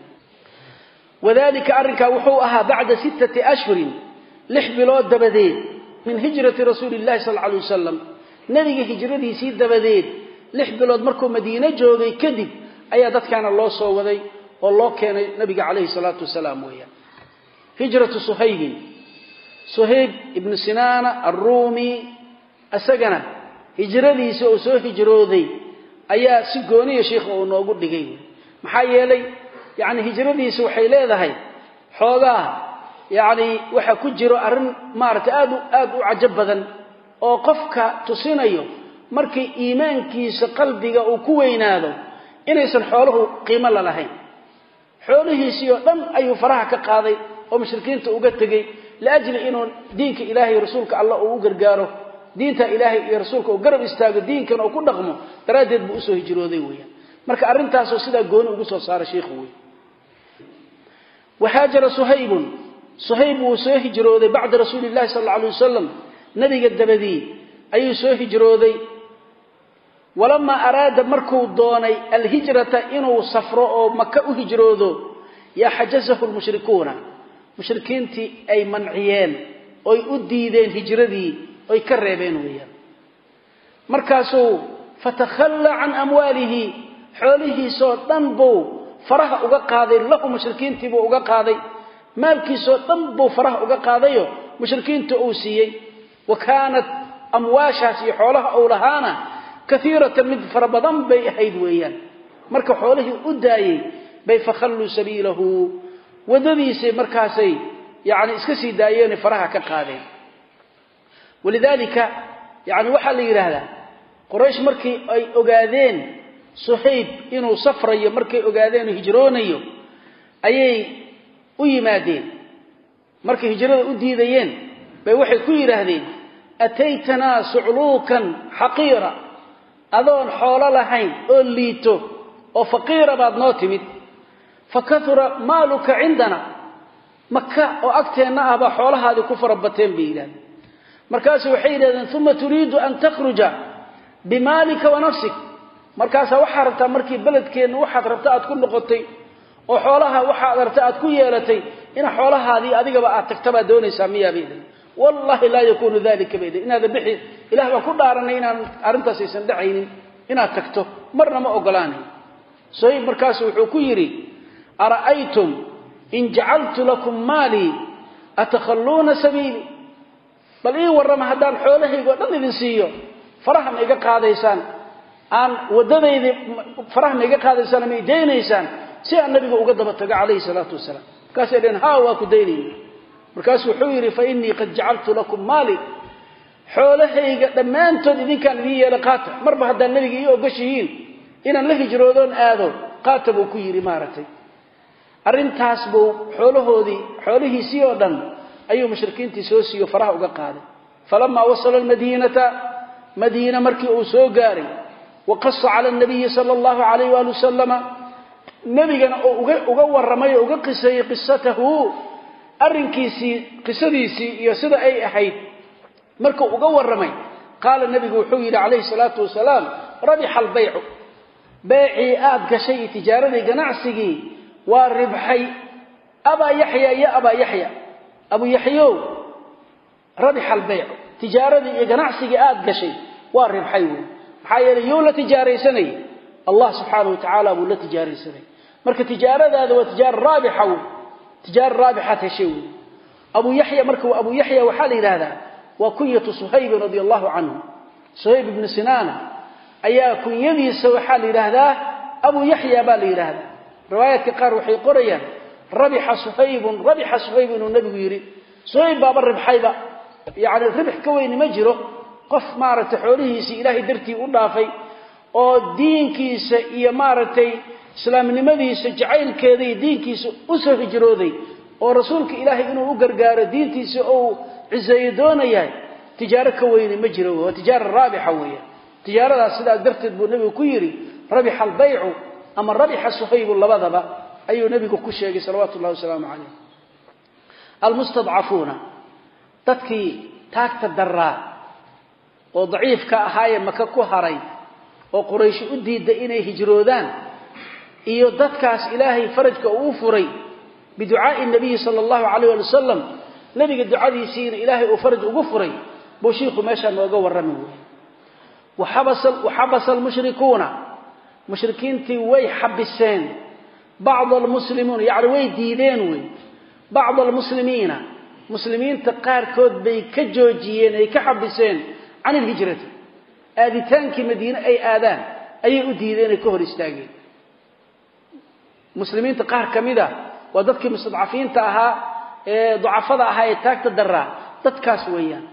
Wadalika arrinkaa wuxuu ahaa bacda sittati ashhurin lix bilood dabadeed min hijrati rasuuli llahi sal dabadeed lix bilood markuu madiine joogay kadib ayaa dadkaana loo soo waday oo loo keenay nabiga calayhi salaatu wasalaam weeyaan. Hijratu suhaybin suhayb ibnu sinaana arruumi isagana hijradiisi oo soo hijrooday ayaa si gooniya sheikha uu noogu dhigay. Maxaa yeelay yacni hijradiisi waxay leedahay xoogaa yacni waxa ku jiro arrin maaragtay aad aad u cajab badan oo qofka tusinayo markii iimaankiisa qalbiga uu ku weynaado inaysan xooluhu qiimo la lahayn. Xoolihiisii oo dhan ayuu faraha ka qaaday oo mushrikiinta uga tegey liajli inuu diinka ilaahay iyo rasuulka allah uu u gargaaro diinta ilaahay iyo rasuulka uu garab istaago diinkan oo ku dhaqmo daraaddeed buu u soo hijrooday weeyaan marka arrintaasoo sidaa gooni ugu soo saaray sheikhu wey wahaajara suhaybun suhayb wuu soo hijrooday bacda rasuuli llahi sal alla alay wasalam nabiga dabadii ayuu soo hijrooday walamaa araada markuu doonay alhijrata inuu safro oo maka u hijroodo yaa xajazahu lmushrikuuna mushrikiintii ay manciyeen oy u diideen hijradii oy ka reebeen weeyaan. Markaasuu fatakhalla can amwaalihi xoolihiisoo dhan buu faraha uga qaaday lahu mushrikiintii buu uga qaaday. Maalkiisoo dhan buu faraha uga qaadayo mushrikiinta uu siiyey. Wa kaanat amwaashaas iyo xoolaha uu lahaana kaiiratan mid fara badan bay ahayd weeyaan. Marka xoolihii u daayey bay fakhalluu sabiilahu. Waddadiisay markaasay yani iska sii daayeen faraha ka qaadeen. Walidaalika yani waxaa la yidhaahdaa quraysh markii ay ogaadeen suhayb inuu safrayo markay ogaadeen hijroonayo ayay u yimaadeen. Markay hijrada u diidayeen bay waxay ku yidhaahdeen ataytanaa sucluukan xaqiira adoon xoolo lahayn oo liito oo faqiira baad noo timid fa kaura maaluka cindana maka oo agteenna ah baa xoolahaadii ku farabateen bay yidhahdeen. Markaasu waxay yidhahdeen uma turiidu an takhruja bimaalika wa nafsik. Markaasaa waxaa rabtaa markii beledkeenna waxaad rabta aad ku noqotay oo xoolaha waxaad rabta aad ku yeelatay ina xoolahaadii adigaba aad tagta baad doonaysaa miyaa wallahi laa yakunu dalika bay inaada bixi ilah baan ku dhaaranay inaan arrintaas aysan dhacaynin inaad tagto marna ma ogolaanayn. Soyib markaasu wuxuu ku yidhi ara'aytum in jacaltu lakum maalii atakhalluuna sabiili? Bal ii warrama haddaan xoolahaygo dhan idin siiyo faraha ma iga qaadaysaan. Aan waddadaydii faraha ma iga qaadaysaan ma idaynaysaan si aan nabiga uga daba tago calayhi salaatu wasalaam. Markaasay dhaheen markaasuu wuxuu yidhi fa innii qad jacaltu lakum maali. Xoolahayga dhammaantood idinkaan idin yeela qaata. Marba haddaad nabiga ii ogoshihiin inaan la hijroodoon aado qaata buu ku yidhi maaragtay. Arrintaas buu xoolahoodii xoolihiisii oo dhan ayuu mushrikiintii soo siiyo faraha uga qaaday. Falamaa wasala almadiinata madiina markii uu soo gaaray wa qasa cala nabiyi sala allahu calayh waali wasalama nebigana oo uga warramay oo uga qiseeyey qisatahu arrinkiisii qisadiisii iyo sida ay ahayd. Markuu uga warramay qaala nebigu wuxuu yidhi calayhi salaatu wasalaam rabixa albaycu. Beecii aad gashay iyo tijaaradii ganacsigii waa ribxay. Abaa yaxya iyo abaa yaxya. Abu yaxyow rabixa albaycu. Tijaaradii iyo ganacsigii aad gashay waa ribxay wey maxaa yeeley yuu la tijaaraysanayay allah subxaanahu watacaala buu la tijaaraysanayay marka tijaaradaada waa tijaara raabixa wey tijaara raabixaad heshay wey abu yaxya marka abu yaxya waxaa la yidhaahdaa waa kunyatu suhaybin radia allahu canhu suhayb ibnu sinaana ayaa kunyadiisa waxaa la yidhaahdaa abu yaxya baa la yidhaahdaa riwaayaadka qaar waxay qorayaan rabixa suhaybun rabixa suhayb inuu nebigu yidhi suhayb baaba ribxayba yacni ribx ka weyni ma jiro qof maaragtay xoolihiisii ilaahay dartii u dhaafay oo diinkiisa iyo islaamnimadiisa jacaylkeeda iyo diinkiisa u soo hijrooday oo rasuulka ilaahay inuu u gargaaro diintiisa ou ciseeyo doonayahay tijaaro ka weyni ma jiro waa tijaara raabixa weeya tijaaradaas sidaas darteed buu nebigu ku yidhi rabixa albaycu ama rabixa suhaybu labadaba ayuu nebigu ku sheegay salawaatu wasalaamu calayh almustadcafuuna dadkii taagta daraa oo daciifka ahaayee maka ku haray oo qurayshi u diidday inay hijroodaan iyo dadkaas ilaahay farajka uu furay biducaa'i nabiyi sala allahu calayh ali wasalam nebiga ducadiisiina ilaahay uu faraj ugu furay buu shiikhu meeshaa nooga warrami wey waxabasa almushrikuuna mushrikiintii way xabiseen. Bacd almuslimuuna yacni way diideen wey bacd almuslimiina muslimiinta qaarkood bay ka joojiyeen ay ka xabiseen can ilhijrati aaditaankii madiine ay aadaan ayay u diideen ay ka hor istaageen muslimiinta qaar ka mid a waa dadkii mustadcafiinta ahaa ee ducafada ahaa ee taagta daraa dadkaas weeyaan.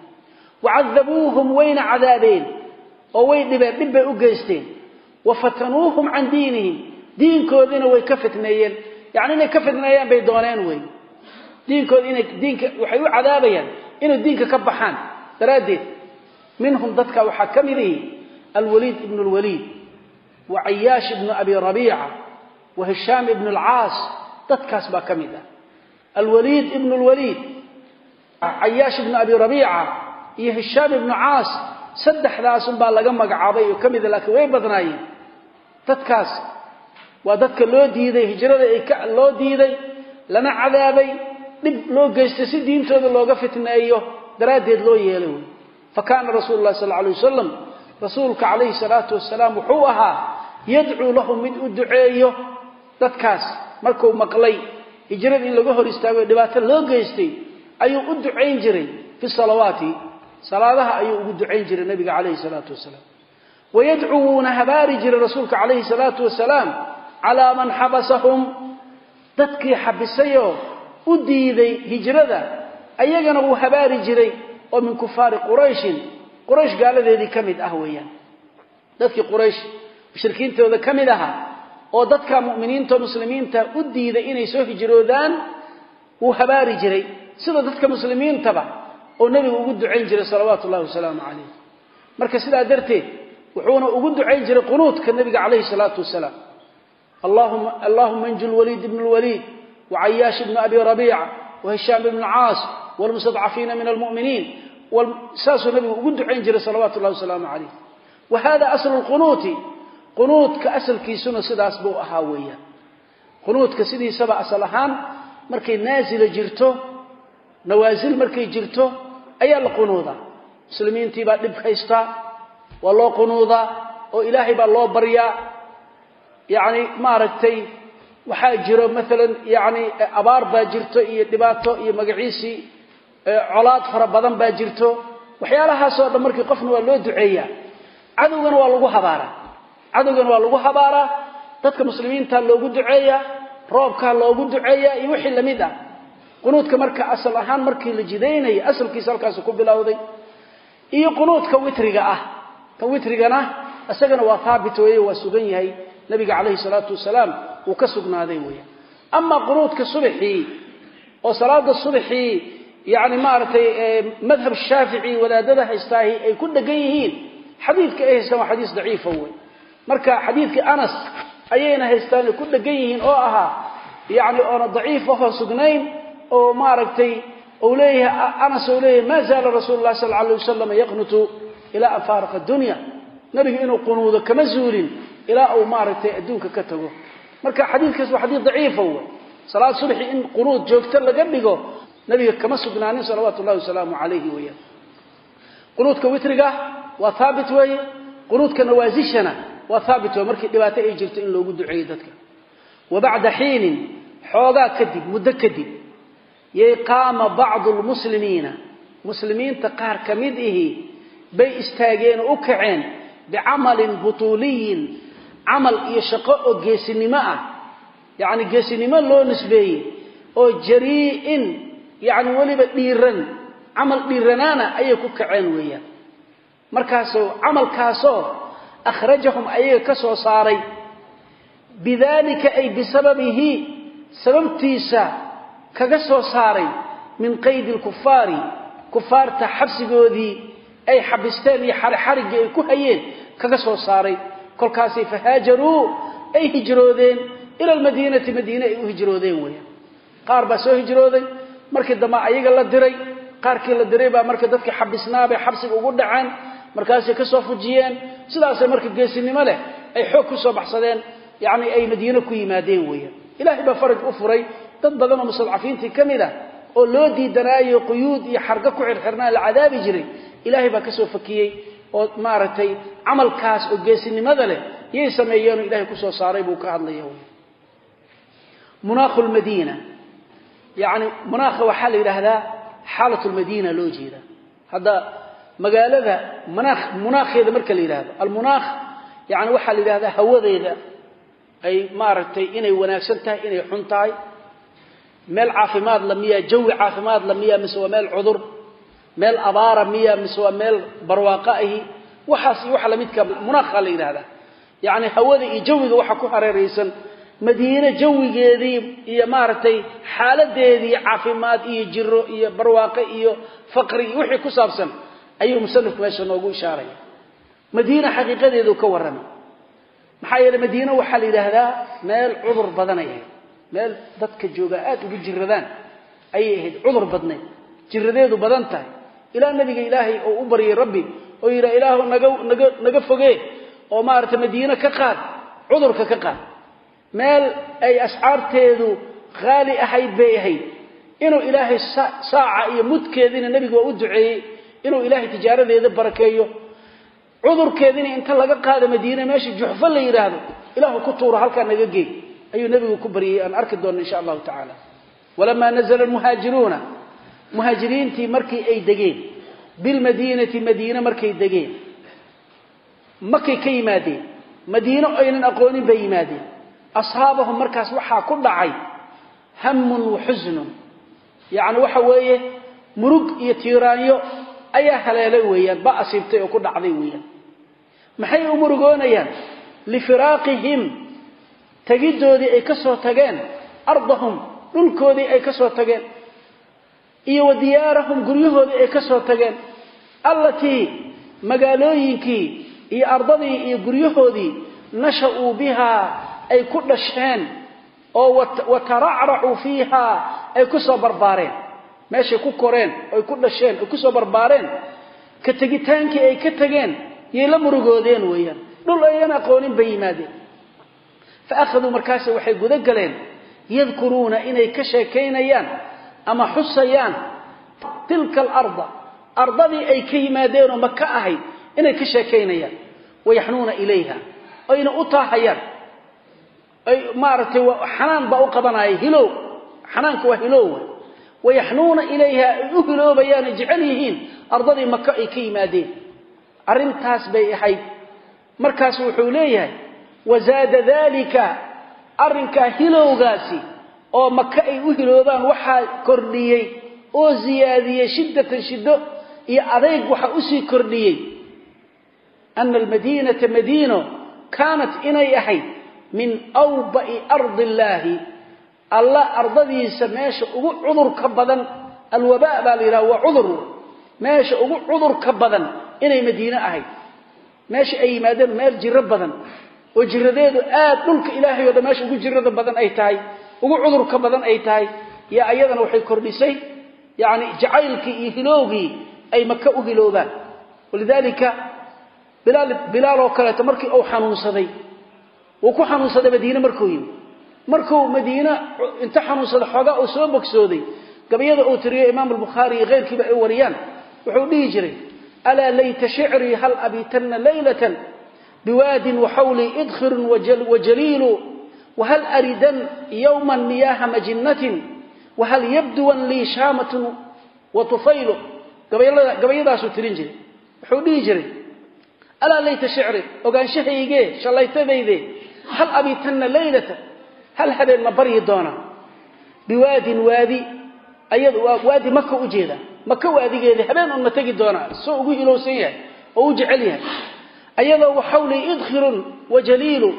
Wacadabuuhum wayna cadaabeen oo way dhibeen dhib bay u geysteen. Wa fatanuuhum can diinihim diinkoodiina way ka fitneeyeen. Yacni inay ka fitneeyaan bay dooneen wey diinkooda inay diinka waxay u cadaabayaan inay diinka ka baxaan. Daraaddeed minhum dadka waxaa ka mid ihi ibnu lwaliid wa cayaash ibnu abi rabiica wa hishaam ibnu alcaas dadkaas baa ka mid ah alwaliid ibnu lwaliid cayaash ibnu abi rabiica iyo hishaam ibnu caas saddexdaasun baa laga magacaabay oo ka mida laakiin way badnaayeen dadkaas waa dadka loo diiday hijrada ay ka loo diiday lana cadaabay dhib loo geystay si diintooda looga fitneeyo daraaddeed loo yeelay wey fa kaana rasuulu llahi sal alay wasalam rasuulka calayhi salaatu wasalaam wuxuu ahaa yadcuu lahum mid u duceeyo dadkaas markuu maqlay hijrada in laga hor istaago dhibaato loo geystay ayuu u ducayn jiray fi salawaati. Salaadaha ayuu ugu ducayn jiray nabiga calayhi salaatu wasalaam. Wayadcuu wuuna habaari jiray rasuulka calayhi salaatu wasalaam calaa man xabasahum. Dadkii xabisayoo u diiday hijrada ayagana wuu habaari jiray oo min kufaari qurayshin. Quraysh gaaladeedii ka mid ah weeyaan. Dadkii quraysh mushrikiintooda ka mid ahaa oo dadka mu'miniinta muslimiinta u diiday inay soo hijroodaan wuu habaari jiray. Sida dadka muslimiintaba oo nebigu ugu ducayn jiray salawaatu ullahi wasalaamu calayh marka sidaa darteed wuxuuna ugu ducayn jiray qunuudka nebiga calayhi salaatu wasalaam. Allahuma anju lwaliid ibn lwaliid wacayaash ibnu abi rabiica wahishaam ibnu caas wlmustadcafiina min almuminiin. Saasuu nabigu ugu ducayn jiray salawaatu llahi wasalaamu calayh wa hada aslu lqunuuti qunuudka asalkiisuna sidaas buu ahaa weeyaan. Qunuudka sidiisaba asal ahaan markay naasila jirto nawaasil markay jirto ayaa la qunuudaa muslimiintii baa dhib haystaa waa loo qunuudaa oo ilaahay baa loo baryaa yacni maaragtay waxaa jiro maalan yacni abaar baa jirto iyo dhibaato iyo magaciisii colaad fara badan baa jirto. Waxyaalahaasoo dhan markii qofna waa loo duceeyaa cadowgana waa lagu habaaraa cadowgana waa lagu habaaraa dadka muslimiinta loogu duceeyaa roobkaa loogu duceeyaa iyo wixii la mid ah. Qunuudka marka asal ahaan markii la jidaynaya asalkiisa halkaas ku bilowday. Iyo qunuudka witriga ah. Kan witrigana isagana waa haabit weeye waa sugan yahay. Nabiga calayhi salaatu wasalaam wuu ka sugnaaday weeyaan ama qunuudka subaxii oo salaada subaxii yani maaragtay madhab shaafici wadaadada haystaahi ay ku dhegan yihiin xadiidka ay haystaan waa xadiis daciifa wey marka xadiidkii anas ayayna haystaan ay ku dhegan yihiin oo ahaa yani oona daciif ahoo sugnayn oo maaragtay u leeyahay anas ou leeyahay ma zaala rasuulu llahi sal alay wasalam yaqnutu ilaa an faaraqa dunya. Nabiga inuu qunuudo kama zuulin ilaa uu maaragtay adduunka ka tago. Marka xadiidkaas waa xadiid daciifa wey salaad subxi in qunuud joogto laga dhigo nabiga kama sugnaanin salawaatu llahi wasalaamu calayhi weeyaan. Qunuudka witriga waa haabit weeye. Qunuudka nawaasishana waa haabit weye markii dhibaato ay jirto in loogu duceeyo dadka. Wa bacda xiinin xoogaa kadib muddo kadib yay qaama bacdu lmuslimiina muslimiinta qaar ka mid ihi bay istaageen oo u kaceen bicamalin butuuliyin camal iyo shaqo oo geesinimo ah. Yacni geesinimo loo nisbeeyey oo jarii'in yacni weliba dhiiran camal dhiiranaana ayay ku kaceen weeyaan. Markaasoo camalkaasoo akhrajahum ayaga ka soo saaray. Bidaalika ay bisababihi sababtiisa kaga soo saaray min qaydi lkufaari kufaarta xabsigoodii ay xabisteen iyo xarixariggii ay ku hayeen kaga soo saaray. Kolkaasay fahaajaruu ay hijroodeen ila almadiinati madiine ay u hijroodeen weeyaan qaar baa soo hijrooday markii dambe ayaga la diray. Qaarkii la diray baa marka dadkii xabisnaabay xabsiga ugu dhaceen markaasay ka soo fujiyeen sidaasay marka geesinimo leh ay xoog ku soo baxsadeen yacni ay madiine ku yimaadeen weeyaan. Ilaahay baa faraj u furay dad badan oo mustadcafiintii ka mid ah oo loo diidanaayo quyuud iyo xargo ku xirxirnaa la cadaabi jiray ilaahay baa ka soo fakiyey oo maaragtay camalkaas oo geesinimada leh yay sameeyeenoo ilahay ku soo saaray buu ka hadlaya munaakhu lmadiina yacni munaakha waxaa la yidhaahdaa xaalat lmadiina loo jeeda hadda magaalada munaakheeda marka la yidhahdo almunaakh yani waxaa la yidhahdaa hawadeeda ay maaragtay inay wanaagsan tahay inay xun tahay. Meel caafimaad la miya jawi caafimaad la miya mise waa meel cudur. Meel abaara miya mise waa meel barwaaqo ahi. Waxaas iyo waxa lamidka munaakha la yidhahdaa yacni hawada iyo jawiga waxa ku hareeraysan madiine jawigeedii iyo maaragtay xaaladeedii caafimaad iyo jiro iyo barwaaqo iyo faqri iyo wixii ku saabsan ayuu musanifku meesha noogu ishaaraya. Madiina xaqiiqadeedu ka warramay maxaa yeeley madiine waxaa la yidhaahdaa meel cudur badanay ahayd. Meel dadka jooga aada ugu jiradaan ayay ahayd cudur badnayd. Jiradeedu badan tahay. Ilaa nabiga ilaahay oo u baryay rabbi oo yidha ilaahu naga fogee oo maaragtay madiine ka qaad cudurka ka qaad. Meel ay asxaarteedu haali ahayd bay ahayd. Inuu ilaahay saaca iyo mudkeediina nebigu waa u duceeyey inuu ilaahay tijaaradeeda barakeeyo cudurkeediina inta laga qaado madiine meesha juxfo la yidhaahdo ilaahu ku tuuro halkaa naga geey. Ayuu nebigu ku baryey aan arki doonna insha allahu tacaala. Walamaa nazla almuhaajiruuna muhaajiriintii markii ay degeen. Bilmadiinati madiine markay degeen. Makay ka yimaadeen. Madiino aynan aqoonin bay yimaadeen. Ashaabahum markaas waxaa ku dhacay hamun wa xusnun yacni waxa weeye murug iyo tiiraanyo ayaa haleelay weeyaan ba asiibtay oo ku dhacday weeyaan. Maxay u murugoonayaan lifiraaqihim tegiddoodii ay ka soo tageen ardahum dhulkoodii ay ka soo tageen iyo wa diyaarahum guryahoodii ay ka soo tageen. Allatii magaalooyinkii iyo ardadii iyo guryahoodii nasha-uu bihaa ay ku dhasheen oo wa taracracuu fiihaa ay ku soo barbaareen meeshay ku koreen oy ku dhasheen ay ku soo barbaareen ka tegitaankii ay ka tageen yay la murugoodeen weeyaan. Dhul ayaan aqoonin bay yimaadeen. Fa akhaduu markaase waxay guda galeen yadkuruuna inay ka sheekaynayaan ama xusayaan tilka alarda ardadii ay ka yimaadeenoo maka ahayd inay ka sheekaynayaan. Wayaxnuuna ilayha ayna u taahayaan. Ay maaragtay xanaan baa u qabanaya hilow. Xanaanka waa hilow wayaxnuuna ilayha ay u hiloobayaan ay jecel yihiin ardadii maka ay ka yimaadeen arrintaas bay ahayd markaas wuxuu leeyahay wazaada dalika arrinkaa hilowgaasi oo maka ay u hiloobaan waxaa kordhiyey oo ziyaadiyey shiddatan shiddo iyo adayg waxaa u sii kordhiyey ana almadiinata madiino kaanat inay ahayd min awba'i ardi illaahi alla ardadiisa meesha ugu cudurka badan alwabaa baa la yidhaha waa cudur. Meesha ugu cudurka badan inay madiine ahayd. Meesha ay yimaadeen meel jiro badan oo jiradeedu aad dhulka ilaahay oo dhan meesha ugu jirada badan ay tahay ugu cudurka badan ay tahay yaa ayadana waxay kordhisay yani jacaylkii iyo hiloogii ay maka u hiloobaan. Walidaalika bilaal oo kaleeto markii uu xanuunsaday wuu ku xanuunsaday madiine markuu yimi markuu madiine inta xanuunsaday xoogaa uu soo bogsooday gabayada uu tiriyo imaam albukhaari iyo keyrkiiba ay wariyaan. Wuxuu dhihi jiray alaa layta shicrii hal abiitanna laylatan biwaadin waxawlii idkhirun wajaliilu wahal aridan yowman miyaaha majinatin wahal yabduwan lii shaamatun wa gabayadaasuu tirin jiray. Wuxuu dhihi jiray alaa layta shicri ogaanshahayge shallaytadayde hal abiitanna laylatan hal habeen ma baryi doonaa biwaadin waadi ayadu waa waadi maka u jeeda. Maka waadigeeda habeen un ma tegi doonaa soo ugu hilowsan yahay oo u jecel yahay. Ayadoo waxawli idkhirun wa jaliilu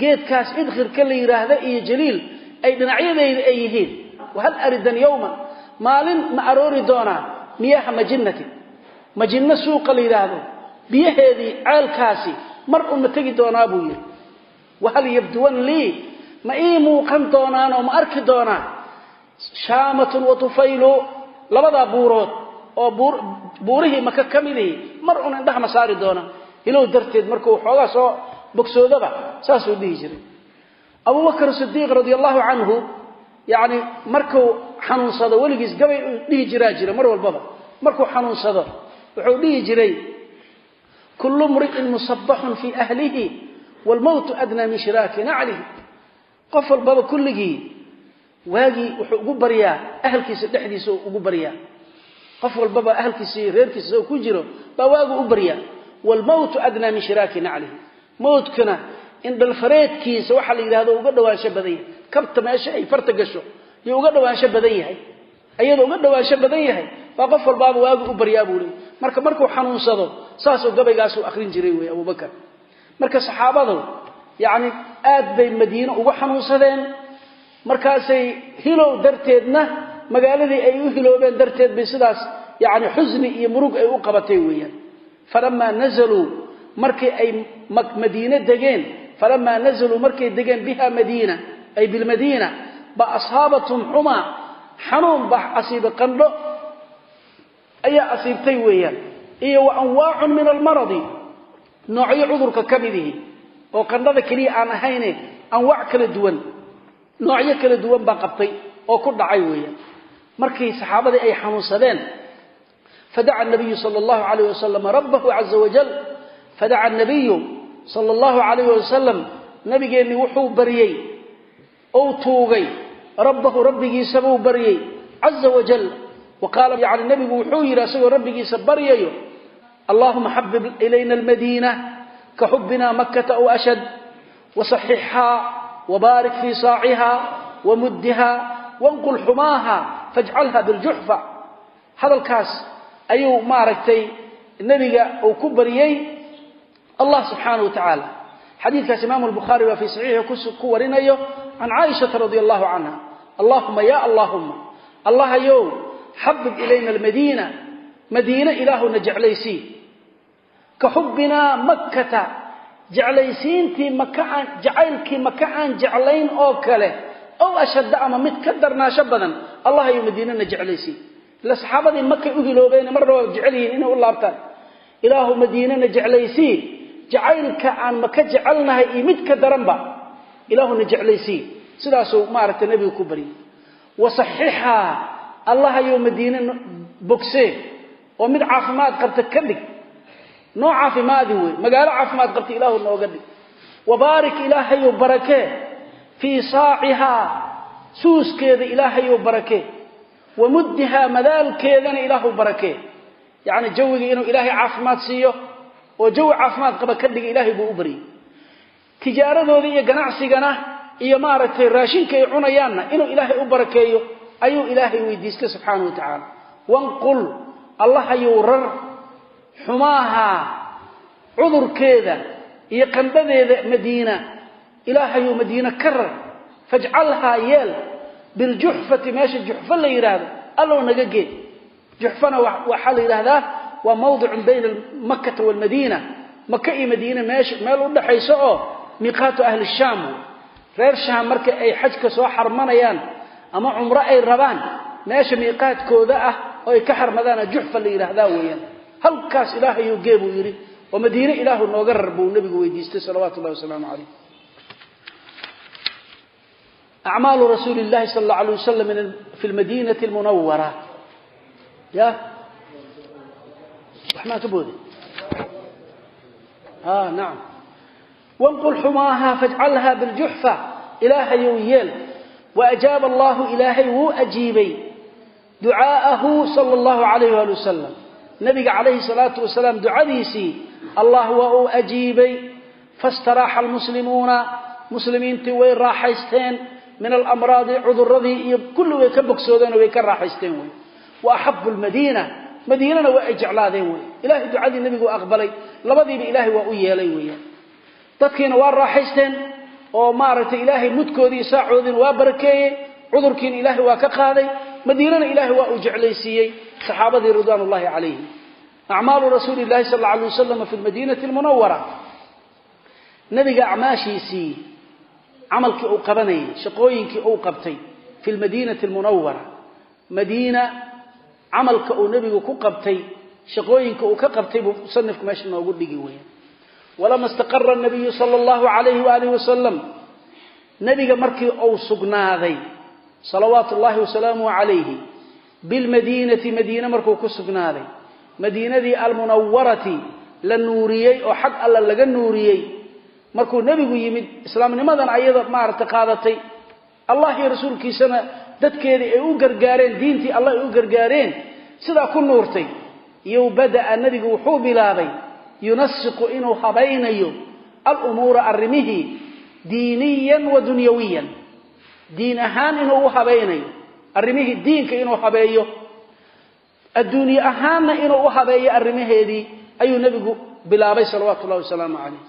geedkaas idkhirka la yidhaahda iyo jaliil ay dhinacyadayda ay yihiin. Wahal aridan yowman maalin ma aroori doonaa miyaaha majinatin majinno suuqa la yidhaahdo biyaheedii ceelkaasi mar un ma tegi ma ii muuqan doonaan oo ma arki doonaan? Shaamatun wa labadaa buurood oo buurihii maka ka midihi mar un indhaha ma saari doona hilow darteed markuu xoogaa soo bogsoodaba saasuu dhihi jiray. Abubakr sidiiq radi allahu canhu yani markuu xanuunsado weligiis gabay dhihi jiraa jira mar walbaba. Markuu xanuunsado wuxuu dhihi jiray kullu mri'in musabaxun fii ahlihi wlmowtu adnaa min shiraaki naclihi qof walbaba kulligii waagii wuxuu ugu baryaa ahalkiisa dhexdiisa ugu baryaa qof walbaba ahalkiisa iyo reerkiisa isagoo ku jiro baa waagu u baryaa wlmowtu adnaa min shiraaki naclihi. Mowtkana in dhalfareedkiisa waxaa la yidhahdo uga dhawaansho badan yahay. Kabta meesha ay farta gasho yuu uga dhawaansho badan yahay. Ayadoo uga dhawaansho badan yahay baa qof walbaaba waagu u baryaa buu leey marka markuu xanuunsado saasuu gabaygaasuu akrin jiray wey abubakar marka saxaabadu yacni aad bay madiine uga xanuunsadeen. Markaasay hilow darteedna magaaladii ay u hiloobeen darteed bay sidaas yani xusni iyo murug ay u qabatay weeyaan. Falamaa nazaluu markii ay madiine degeen falamaa nazaluu markay degeen biha madiina ay bilmadiina ba asaabathum xumaa xanuun ba asiibay qandho ayaa asiibtay weeyaan. Iyo wa anwaacun min almaradi noocyo cudurka ka midihi oo qandhada keliya aan ahayne anwaac kala duwan noocyo kala duwan baa qabtay oo ku dhacay weeyaan. Markii saxaabadii ay xanuunsadeen fadaca nabiyu sala allahu calayh wasalam rabbahu caza wajal fadaca nabiyu sala allahu calayh wasalam nabigeennii wuxuu baryey ou tuugay rabbahu rabbigiisabuu baryey caza wajal wa qaala yani nebigu wuxuu yidhi asagoo rabbigiisa baryayo allahuma xabib ilayna almadiina ka xubina makkata aw ashad wasaxixhaa wabaarik fii saaciha wamuddiha wanqul xumaaha fajcalha biljuxfa hadalkaas ayuu maaragtay nebiga uu ku baryey allah subxaana wa tacaala xadiidkaas imaamu lbukhaari baa fii saxiixi ku warinayo can caaishata radi allahu canha allahuma ya allahuma allahayow xabib ilayna almadiina madiine ilaahuna jeclaysii ka xubbinaa makkata jeclaysiintii maka aan jacaylkii maka aan jeclayn oo kale ow ashadda ama mid ka darnaasho badan allahayow madiinana jeclaysii ila saxaabadii makay u hiloobeen marna waa jecel yihiin inay u laabtaan. Ilaahu madiinana jeclaysii jacaylka aan maka jecelnahay iyo mid ka daranba ilaahuna jeclaysii sidaasuu maaragtay nebigu ku baryay wasaxixaa allahayow madiine bogsee. Oo mid caafimaad qabta ka dhig noo caafimaadi wey magaalo caafimaad qabta ilaahu nooga dhig. Wabaarik ilaahayow barakee. Fii saacihaa suuskeeda ilaahayow barakee. Wamuddihaa madaalkeedana ilaahu barakee. Yacni jawiga inuu ilaahay caafimaad siiyo oo jawi caafimaad qaba ka dhiga ilaahay buu u baryay. Tijaaradooda iyo ganacsigana iyo maaragtay raashinka ay cunayaanna inuu ilaahay u barakeeyo ayuu ilaahay weydiistay wa xumaaha cudurkeeda iyo qandhadeeda madiina. Ilaahayuu madiine ka rar. Fajcalhaa yeel biljuxfati meesha juxfo la yidhaahdo allow naga geed. Juxfana waxaa la yidhaahdaa waa mawdicun bayna makkata waalmadiina maka iyo madiine meesha meel u dhaxayso oo miiqaatu ahli shaam. Reer shaam marka ay xajka soo xarmanayaan ama cumro ay rabaan meesha miiqaadkooda ah oo ay ka xarmadaana juxfa la yidhaahdaa weeyaan halkaas ilaahayuu gee buu yidhi oo madiine ilaahu nooga rar buu nebigu weydiistay salawaatu ullahi wasalaamu calayh. Acmaalu rasuuli llahi sala allau alay wasalam fi lmadiinati almunawara ya? Wax maa ka boode. A nacam wanqul xumaaha fajcalha biljuxfa. Ilaahayow yeel waajaaba allahu ilaahay wuu ajiibay ducaa'ahu sala allahu calayh waali wasalam nabiga calayhi salaatu wasalaam ducadiisii allah waa uu ajiibay fastaraaxa almuslimuuna muslimiintii way raaxaysteen min alamraadi cuduradii iyo kulli way ka bogsoodeenoo way ka raaxaysteen wey wa axabu lmadiina madiinana waa ay jeclaadeen wey ilahay ducadii nebigu aqbalay labadiiba ilaahay waa u yeelay weeyaan dadkiina waa raaxaysteen oo maaragtay ilaahay mudkoodii saacoodiina waa barakeeyey cudurkiina ilaahay waa ka qaaday madiinana ilaahay waa uu jeclaysiiyey saxaabadii ridwaan ullahi calayhim. Acmaalu rasuuli llahi sal alla alay wasalam fi lmadiinati almunawara nebiga acmaashiisii camalkii uu qabanayay shaqooyinkii uu qabtay fi lmadiinati almunawara madiina camalka uu nebigu ku qabtay shaqooyinka uu ka qabtay buu musanifku meesha noogu dhigi weya walama istaqara nabiyu sala allahu calayhi waalihi wasalam nebiga markii uu sugnaaday salawaatu ullahi bilmadiinati madiine markuu ku sugnaaday. Madiinadii almunawarati la nuuriyey oo xag alla laga nuuriyey. Markuu nebigu yimid islaamnimadan ayada maaragtay qaadatay. Allah iyo rasuulkiisana dadkeedii ay u gargaareen diintii allah ay u gargaareen sidaa ku nuurtay. Iyo bada'a nebigu wuxuu bilaabay yunasiqu inuu habaynayo alumuura arrimihii diiniyan wa dunyawiyan. Diin ahaan inuu u arrimihii diinka inuu habeeyo. Adduunye ahaanna inuu u habeeyo arrimaheedii ayuu nebigu bilaabay salawaatu ullahi wasalaamu calayh.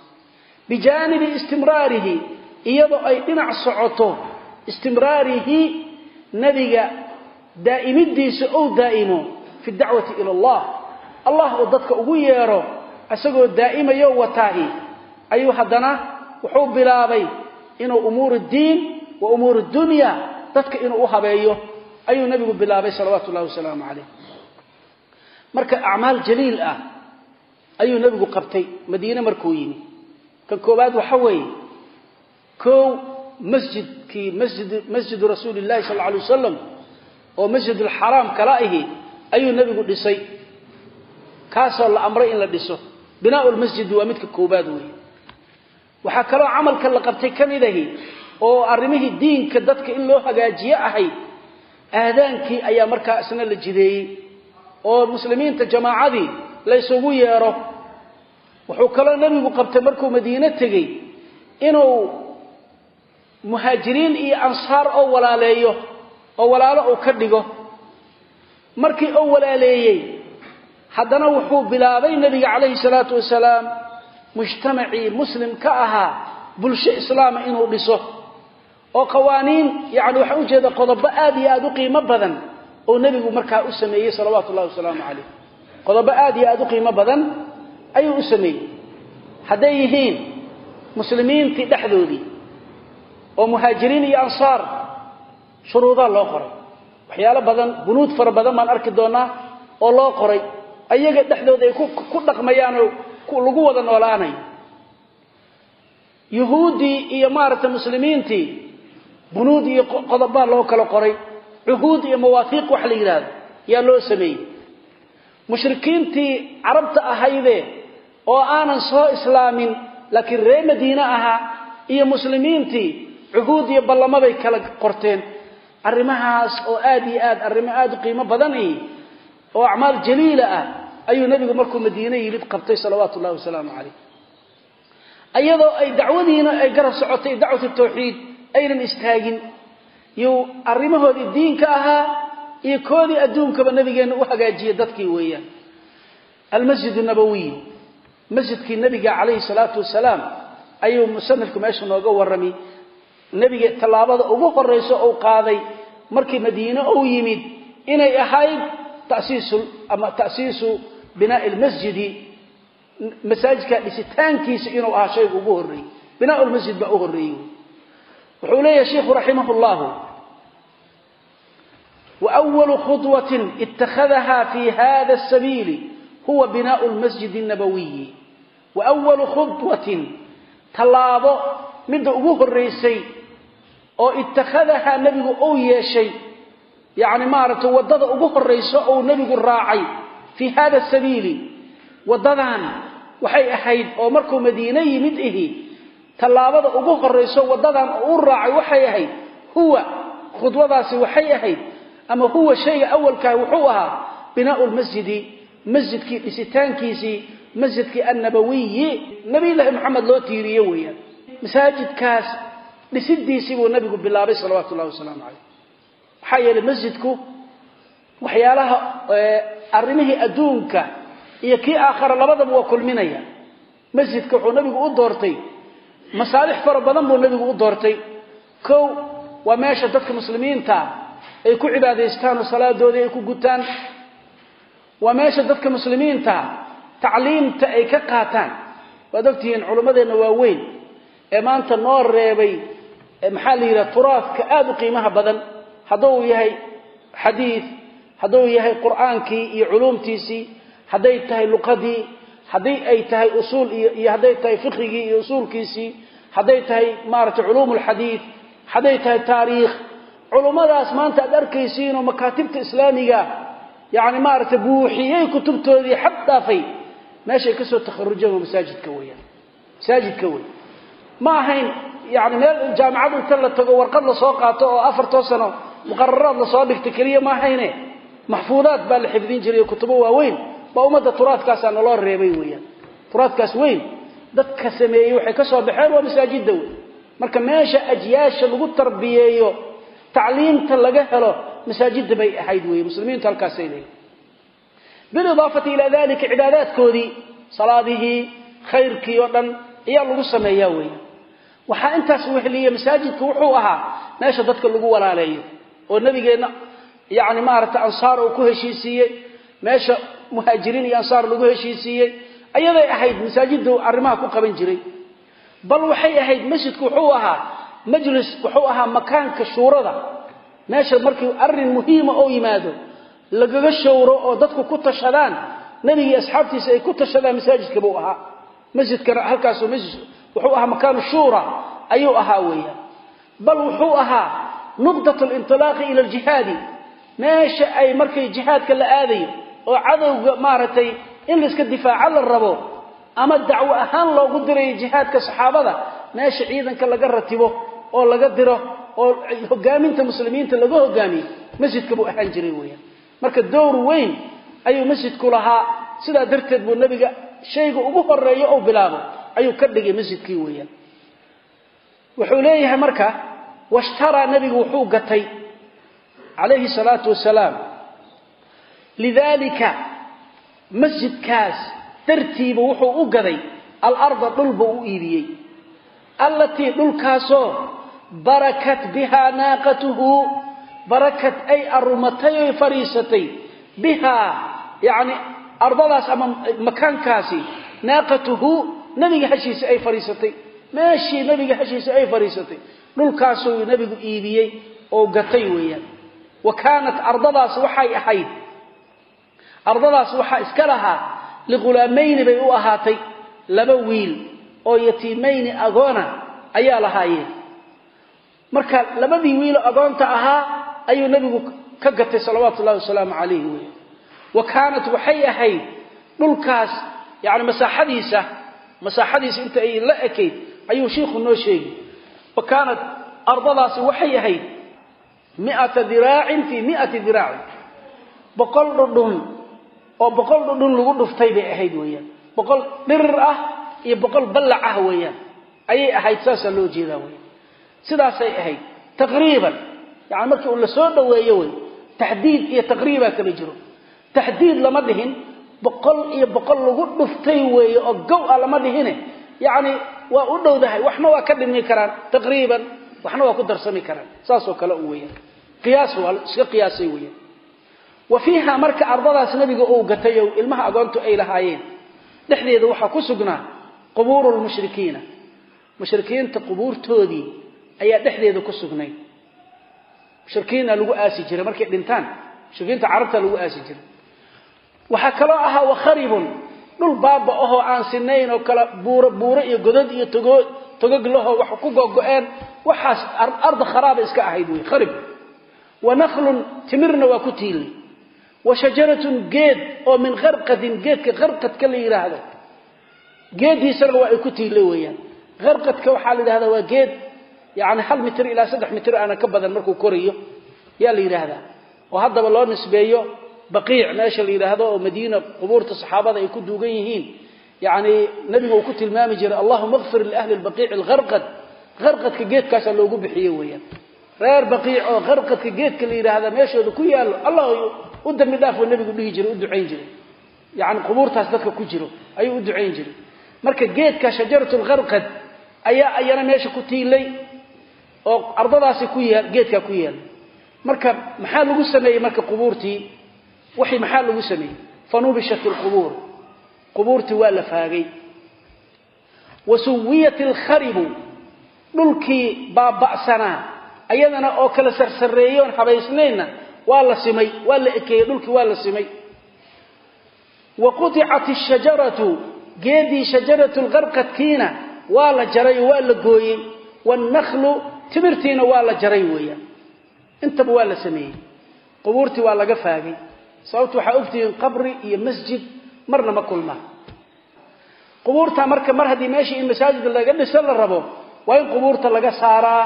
Bijaanibi istimraarihi iyadoo ay dhinac socoto istimraarihi nebiga daa'imidiisa ou daa'imo fi dacwati ila allah. Allah uu dadka ugu yeero isagoo daa'imayo wataahi ayuu haddana wuxuu bilaabay inuu umuur diin wa umuur dunya dadka inuu u habeeyo ayuu nebigu bilaabay salawaatu ullahi wasalaamu calayh. Marka acmaal jaliil ah ayuu nebigu qabtay madiine markuu yimi. Kan koowaad waxa weeye kow masjidkii masjid masjidu rasuuli llahi sal alla alay wasalam oo masjidulxaraam kala ahi ayuu nebigu dhisay. Kaasoo la amray in la dhiso. Binaau waa midka koobaad weeye. Waxaa kaloo camalka la qabtay ka mid ahi oo arrimihii diinka dadka in loo hagaajiye ahayd aadaankii ayaa markaa isna la jideeyey oo muslimiinta jamaacadii la ysugu yeedho wuxuu kaloo nebigu qabtay markuu madiine tegey inuu muhaajiriin iyo ansaar oo walaaleeyo oo walaalo uu ka dhigo. Markii uu walaaleeyey haddana wuxuu bilaabay nebiga calayhi salaatu wasalaam mujtamacii muslim ka ahaa bulsho islaama inuu dhiso oo qawaaniin yani waxaan ujeeda qodobo aad iyo aad u qiimo badan oo nebigu markaa u sameeyey salawaatu ullahi wasalaamu calayh. Qodobo aad iyo aad u qiimo badan ayuu u sameeyey. Hadday yihiin muslimiintii dhexdoodii oo muhaajiriin iyo ansaar shuruudaa loo qoray. Waxyaalo badan bunuud fara badan baan arki doonaa oo loo qoray. Ayaga dhexdooda ay ku dhaqmayaanoo lagu wada noolaanayo yuhuuddii iyo maaragtay muslimiintii bunuud iyo qodobaa loo kala qoray. Cuhuud iyo mawaahiiq wax la yidhaahdo yaa loo sameeyey. Mushrikiintii carabta ahayde oo aanan soo islaamin laakiin reer madiine ahaa iyo muslimiintii cuhuud iyo ballamaday kala qorteen. Arrimahaas oo aad iyo aad arrimo aad u qiimo badani oo acmaal jaliila ah ayuu nebigu markuu madiine yimid qabtay salawaatu ullahi wasalaamu calayh. Iyadoo ay dacwadiina ay garab socotay dacwatu tawxiid aynan istaagin. Yuu arrimahoodii diinka ahaa iyo koodii adduunkaba nabigeenna u hagaajiyey dadkii weeyaan. Almasjid nabawiy masjidkii nabiga calayhi salaatu wasalaam ayuu musanifku meesha nooga warrami nebiga tallaabada ugu horayso uu qaaday markii madiine uu yimid inay ahayd tasiisu ama ta'siisu binaa'i lmasjidi masaajidka dhisitaankiisa inuu ahaa shayga ugu horreeyey. Binaa lmasjid baa u horreeyey wuxuu leeyahay sheikhu raximah llahu wawalu khudwatin ittakhadaha fi hada asabiili huwa binaau lmasjid nabawiyi wawalu khudwatin tallaabo midda ugu horraysay oo ittakhadahaa nebigu uu yeeshay yacni maaragtay waddada ugu horrayso ou nebigu raacay fii hada sabiili waddadan waxay ahayd oo markuu madiine yimid ihi tallaabada ugu horrayso waddadan uu raacay waxay ahayd huwa khudwadaasi waxay ahayd ama huwa shayga awalkaah wuxuu ahaa binaau lmasjidi masjidkii dhisitaankiisii masjidkii annabawiyi nabiyullaahi moxamed loo tiiriye weeyaan. Masaajidkaas dhisidiisii buu nabigu bilaabay salawaatu ullahi wasalaamu calayh. Maxaa yeelay masjidku waxyaalaha arrimihii adduunka iyo kii aakhara labadaba waa kulminaya. Masjidka wuxuu nabigu u doortay masaalix fara badan buu nabigu u doortay. Kow waa meesha dadka muslimiinta ay ku cibaadaystaan oo salaadoodii ay ku gutaan. Waa meesha dadka muslimiinta tacliimta ay ka qaataan. Waad ogtihiin culimmadeenna waaweyn ee maanta noo reebay maxaa la yidhaha turaafka aada u qiimaha badan. Hadduu yahay xadiid hadduu yahay qur'aankii iyo culuumtiisii hadday tahay luqadii haddii ay tahay usuul iyo hadday tahay fiqigii iyo usuulkiisii hadday tahay maaragtay culuum alxadiid hadday tahay taariikh culummadaas maanta aad arkaysiinoo makaatibta islaamiga yacni maaragtay buuxiyey kutubtoodii xad dhaafay meeshay ka soo takharujeen waa masaajidka weeyaan. Masaajidka wey ma ahayn yani meel jaamacad inta la tago warqad la soo qaato oo afartoo sano muqararaad la soo dhigta keliya ma ahayne maxfuudaad baa la xifdin jiray kutubo waaweyn baa ummadda turaadkaasaa naloo reebay weeyaan. Turaadkaas weyn dadka sameeyey waxay ka soo baxeen waa masaajidda wey marka meesha ajyaasha lagu tarbiyeeyo tacliimta laga helo masaajidda bay ahayd wey muslimiintu halkaasay leeyihiin bilidaafati ilaa dalika cibaadaadkoodii salaadihii khayrkii oo dhan ayaa lagu sameeyaa weya waxaa intaas wehliya masaajidka wuxuu ahaa meesha dadka lagu walaaleeyo oo nabigeenna yani maaragtay ansaar uu ku heshiisiiyey meesha muhaajiriin iyo ansaar lagu heshiisiiyey ayaday ahayd masaajidda arrimaha ku qaban jiray. Bal waxay ahayd masjidku wuxuu ahaa majlis wuxuu ahaa makaanka shuurada. Meesha markii arrin muhiima oo yimaado lagaga showro oo dadku ku tashadaan nebigii asxaabtiisa ay ku tashadaan masaajidka buu ahaa. Masjidkana halkaasuu masjid wuxuu ahaa makaanu shuura ayuu ahaa weeyaan. Bal wuxuu ahaa nuqdat alintilaaqi ila aljihaadi. Meesha ay markay jihaadka la aadayo oo cadowga maaragtay in laiska difaaco la rabo ama dacwo ahaan loogu dirayo jihaadka saxaabada meesha ciidanka laga ratibo oo laga diro oo hogaaminta muslimiinta laga hogaamiyo masjidka buu ahaan jiray weeyaan. Marka dowr weyn ayuu masjidku lahaa sidaa darteed buu nebiga shayga ugu horeeyo ou bilaabo ayuu ka dhigay masjidkii weeyaan. Wuxuu leeyahay marka washtaraa nebigu wuxuu gatay calayhi salaatu wasalaam lidaalika masjidkaas dartiiba wuxuu u gaday alarda dhulba u iibiyey. Allatii dhulkaasoo barakat bihaa naaqatuhu barakat ay arumatay oy fadhiisatay bihaa yacni ardadaas ama makaankaasi naaqatuhu nebiga hashiisa ay fadhiisatay meeshii nebiga hashiisa ay fadhiisatay dhulkaasuu nebigu iibiyey oo gatay weeyaan. Wa kaanat ardadaas waxay ahayd ardadaas waxaa iska lahaa lighulaamayni bay u ahaatay laba wiil oo yatiimayni agoona ayaa lahaayeen. Marka labadii wiilo agoonta ahaa ayuu nebigu ka gatay salawaatu ullahi wasalaamu calayhi weya wa kaanat waxay ahayd dhulkaas yani masaaxadiisa masaaxadiisa inta ay la ekayd ayuu shiikhu noo sheegi wa kaanat ardadaasi waxay ahayd miata diraacin fii miati diraacin boqol dhudhun oo boqol dhudhun lagu dhuftay bay ahayd weeyaan. Boqol dhirir ah iyo boqol ballac ah weeyaan. Ayay ahayd saasaa loo jeedaa weyan sidaasay ahayd. Taqriiban. Yani markii uu la soo dhoweeyo wey taxdiid iyo taqriibaa kala jiro. Taxdiid lama dhihin. Boqol iyo boqol lagu dhuftay weeye oo gow ah lama dhihine. Yacni waa u dhowdahay. Waxna waa ka dhimi karaan. Taqriiban. Waxna waa ku darsami karaan. Saasoo kale u weeyaan. Qiyaas waa iska qiyaasay weeyaan wa fiiha marka ardadaas nabiga uu gatay oo ilmaha agoontu ay lahaayeen. Dhexdeeda waxaa ku sugnaa qubuuru lmushrikiina mushrikiinta qubuurtoodii ayaa dhexdeeda ku sugnay. Mushrikiina lagu aasi jiray markay dhintaan. Mushrikiinta carabta lagu aasi jiray. Waxaa kaloo ahaa wakharibun dhul baaba ahoo aan sinayn oo kala buuro buuro iyo godad iyo togo togog lahoo wax ku gogo-een waxaas arda kharaaba waa ku wa geed oo min qarqadin geedka qarqadka la yidhaahdo geediisana waa ay ku tiilay weeyaan. Qarqadka waxaa la yidhahdaa waa geed yani hal mitir ilaa saddex mitir aana ka badan markuu korayo yaa la yidhaahdaa oo haddaba loo nisbeeyo baqiic meesha la yidhaahdo oo madiina qubuurta saxaabada ay ku duugan yihiin. Yani nabiga uu ku tilmaami jiray allahuma kfir liahli lbaqiici algarqad qarqadka geedkaasaa loogu bixiye weeyaan. Reer baqiic oo qarqadka geedka la yidhaahda meeshooda ku yaallo allah u dambi dhaaf nabigu dhihi jiray u ducayn jiray. Yani qubuurtaas dadka ku jiro ayuu u ducayn jiray. Marka geedka shajarat lgarqad ayaa ayana meesha ku tiilay oo ardadaasi ku yaal geedkaa ku yaal. Marka maxaa lagu sameeyey marka qubuurtii? Waxay maxaa lagu sameeyey? Fanubishat lqubuur qubuurtii waa la faagay. Wa suwiyat alkharibu. Dhulkii baaba'sanaa ayadana oo kala sarsareeyoon habaysnaynna waa la simay waa la ekeeyey dhulkii waa la simay. Wa qudicat ashajaratu geedii shajaratu lqarqadkiina waa la jaray waa la gooyey. Wannaklu timirtiina waa la jaray weeyaan. Intaba waa la sameeyey. Qubuurtii waa laga faagay. Sababtu waxaa ogtihiin qabri iyo masjid marna ma kulmaa qubuurta marka mar haddii meeshii in masaajid laga dhiso la rabo waa in qubuurta laga saaraa.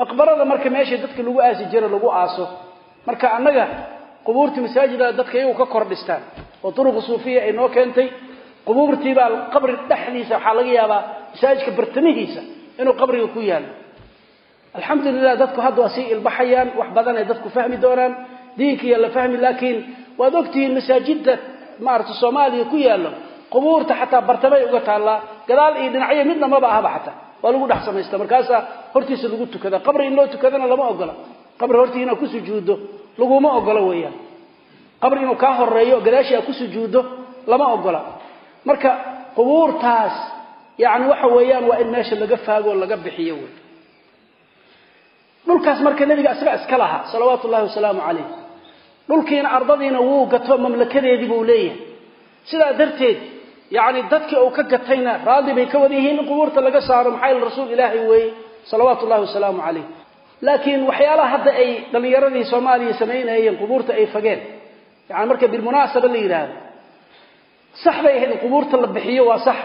Maqbarada marka meeshii dadka lagu aasi jiro lagu aaso marka annaga qubuurtii masaajida dadka iyagu ka kor dhistaan oo duruqu suufiya ay noo keentay qubuurtii baa qabri dhexdiisa waxaa laga yaabaa masaajidka bartamihiisa inuu qabriga ku yaalo alxamdulilah dadku hadda waa sii ilbaxayaan wax badan ay dadku fahmi doonaan diinkiiya la fahmi laakiin waad ogtihiin masaajidda maarata soomaaliya ku yaallo qubuurta xataa bartamay uga taallaa gadaal iyo dhinacyo midna maba ahaba xataa. Waa lagu dhex samaysta markaasaa hortiisa lagu tukada. Qabri in loo tukadana lama ogola qabri hortii inaad ku sujuuddo laguma ogolo weeyaan. Qabri inuu kaa horeeyo gadaashii aad ku sujuuddo lama ogola marka qubuurtaas yani waxa weeyaan waa in meesha laga faago laga bixiyo wey dhulkaas marka nabiga isaga iska lahaa salawaatu ullahi wasalaamu calayh. Dhulkiina ardadiina wuu gato mamlakadeedii buu leeyahay. Sidaa darteed yani dadkii uu ka gatayna raadi bay ka wada yihiin in qubuurta laga saaro maxaa yl rasuul ilaahay weeye salawaatu ullahi wasalaamu calayh laakiin waxyaalaha hadda ay dhallinyaradii soomaaliya samaynayeen qubuurta ay fageen. Yani marka bilmunaasaba la yidhaahdo. Sax bay ahayd in qubuurta la bixiyo waa sax.